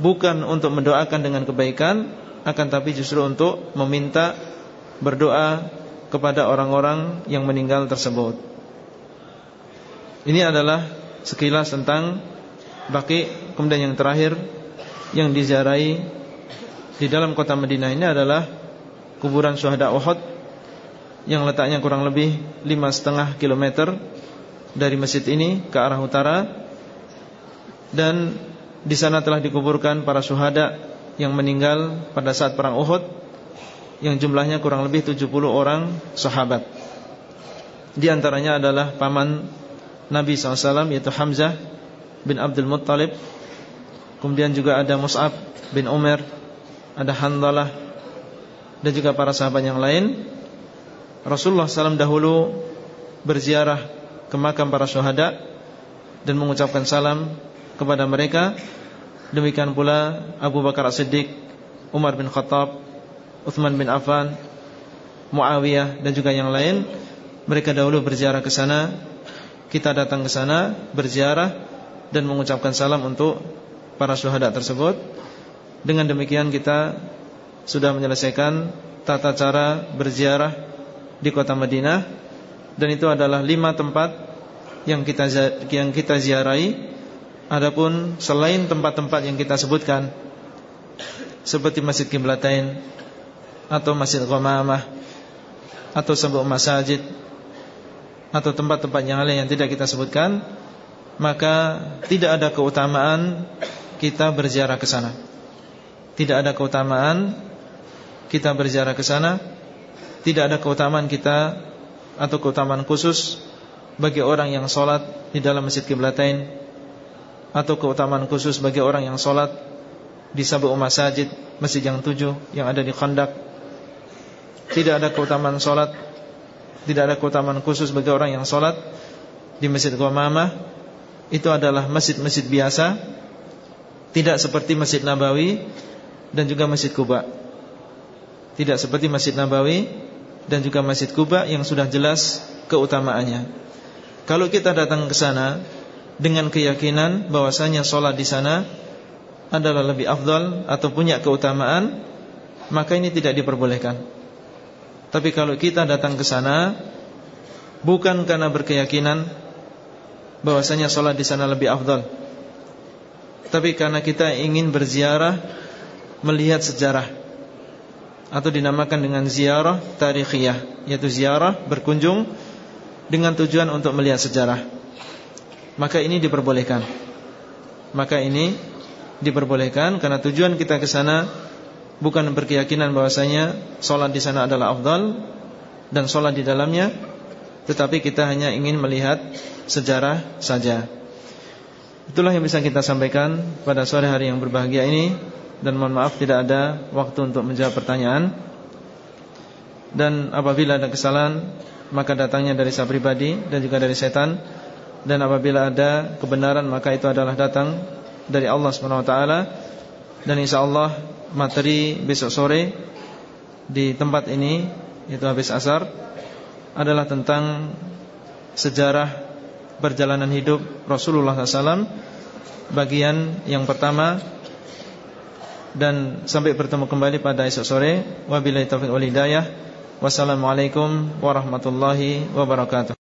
bukan untuk mendoakan dengan kebaikan akan tapi justru untuk meminta berdoa kepada orang-orang yang meninggal tersebut. Ini adalah sekilas tentang Baki kemudian yang terakhir yang diziarahi di dalam kota Madinah ini adalah kuburan syuhada Uhud yang letaknya kurang lebih lima setengah kilometer dari masjid ini ke arah utara dan di sana telah dikuburkan para syuhada yang meninggal pada saat perang Uhud yang jumlahnya kurang lebih 70 orang sahabat. Di antaranya adalah paman Nabi SAW yaitu Hamzah bin Abdul Muttalib. Kemudian juga ada Mus'ab bin Umar, ada Handalah dan juga para sahabat yang lain. Rasulullah SAW dahulu berziarah ke makam para syuhada dan mengucapkan salam kepada mereka. Demikian pula Abu Bakar As-Siddiq, Umar bin Khattab Uthman bin Affan, Muawiyah dan juga yang lain. Mereka dahulu berziarah ke sana. Kita datang ke sana berziarah dan mengucapkan salam untuk para syuhada tersebut. Dengan demikian kita sudah menyelesaikan tata cara berziarah di kota Madinah dan itu adalah lima tempat yang kita yang kita ziarahi. Adapun selain tempat-tempat yang kita sebutkan seperti Masjid Kiblatain, atau Masjid Ghamamah atau sebuah masjid atau tempat-tempat yang lain yang tidak kita sebutkan maka tidak ada keutamaan kita berziarah ke sana. Tidak ada keutamaan kita berziarah ke sana. Tidak ada keutamaan kita atau keutamaan khusus bagi orang yang sholat di dalam masjid kiblatain atau keutamaan khusus bagi orang yang sholat di sebuah masjid masjid yang tujuh yang ada di Khandak tidak ada keutamaan solat Tidak ada keutamaan khusus bagi orang yang solat Di Masjid Qamamah Itu adalah masjid-masjid biasa Tidak seperti Masjid Nabawi Dan juga Masjid Kuba. Tidak seperti Masjid Nabawi Dan juga Masjid Kuba Yang sudah jelas keutamaannya. Kalau kita datang ke sana Dengan keyakinan bahwasanya solat di sana Adalah lebih afdal Atau punya keutamaan Maka ini tidak diperbolehkan. Tapi kalau kita datang ke sana bukan karena berkeyakinan bahwasanya sholat di sana lebih afdal, tapi karena kita ingin berziarah melihat sejarah atau dinamakan dengan ziarah tarikhiyah, yaitu ziarah berkunjung dengan tujuan untuk melihat sejarah. Maka ini diperbolehkan. Maka ini diperbolehkan karena tujuan kita ke sana bukan berkeyakinan bahwasanya sholat di sana adalah afdal dan sholat di dalamnya, tetapi kita hanya ingin melihat sejarah saja. Itulah yang bisa kita sampaikan pada sore hari yang berbahagia ini dan mohon maaf tidak ada waktu untuk menjawab pertanyaan. Dan apabila ada kesalahan maka datangnya dari saya pribadi dan juga dari setan. Dan apabila ada kebenaran maka itu adalah datang dari Allah taala. Dan insyaallah materi besok sore di tempat ini yaitu habis asar adalah tentang sejarah perjalanan hidup Rasulullah SAW bagian yang pertama dan sampai bertemu kembali pada esok sore. Wabillahi taufiq wal hidayah. Wassalamualaikum warahmatullahi wabarakatuh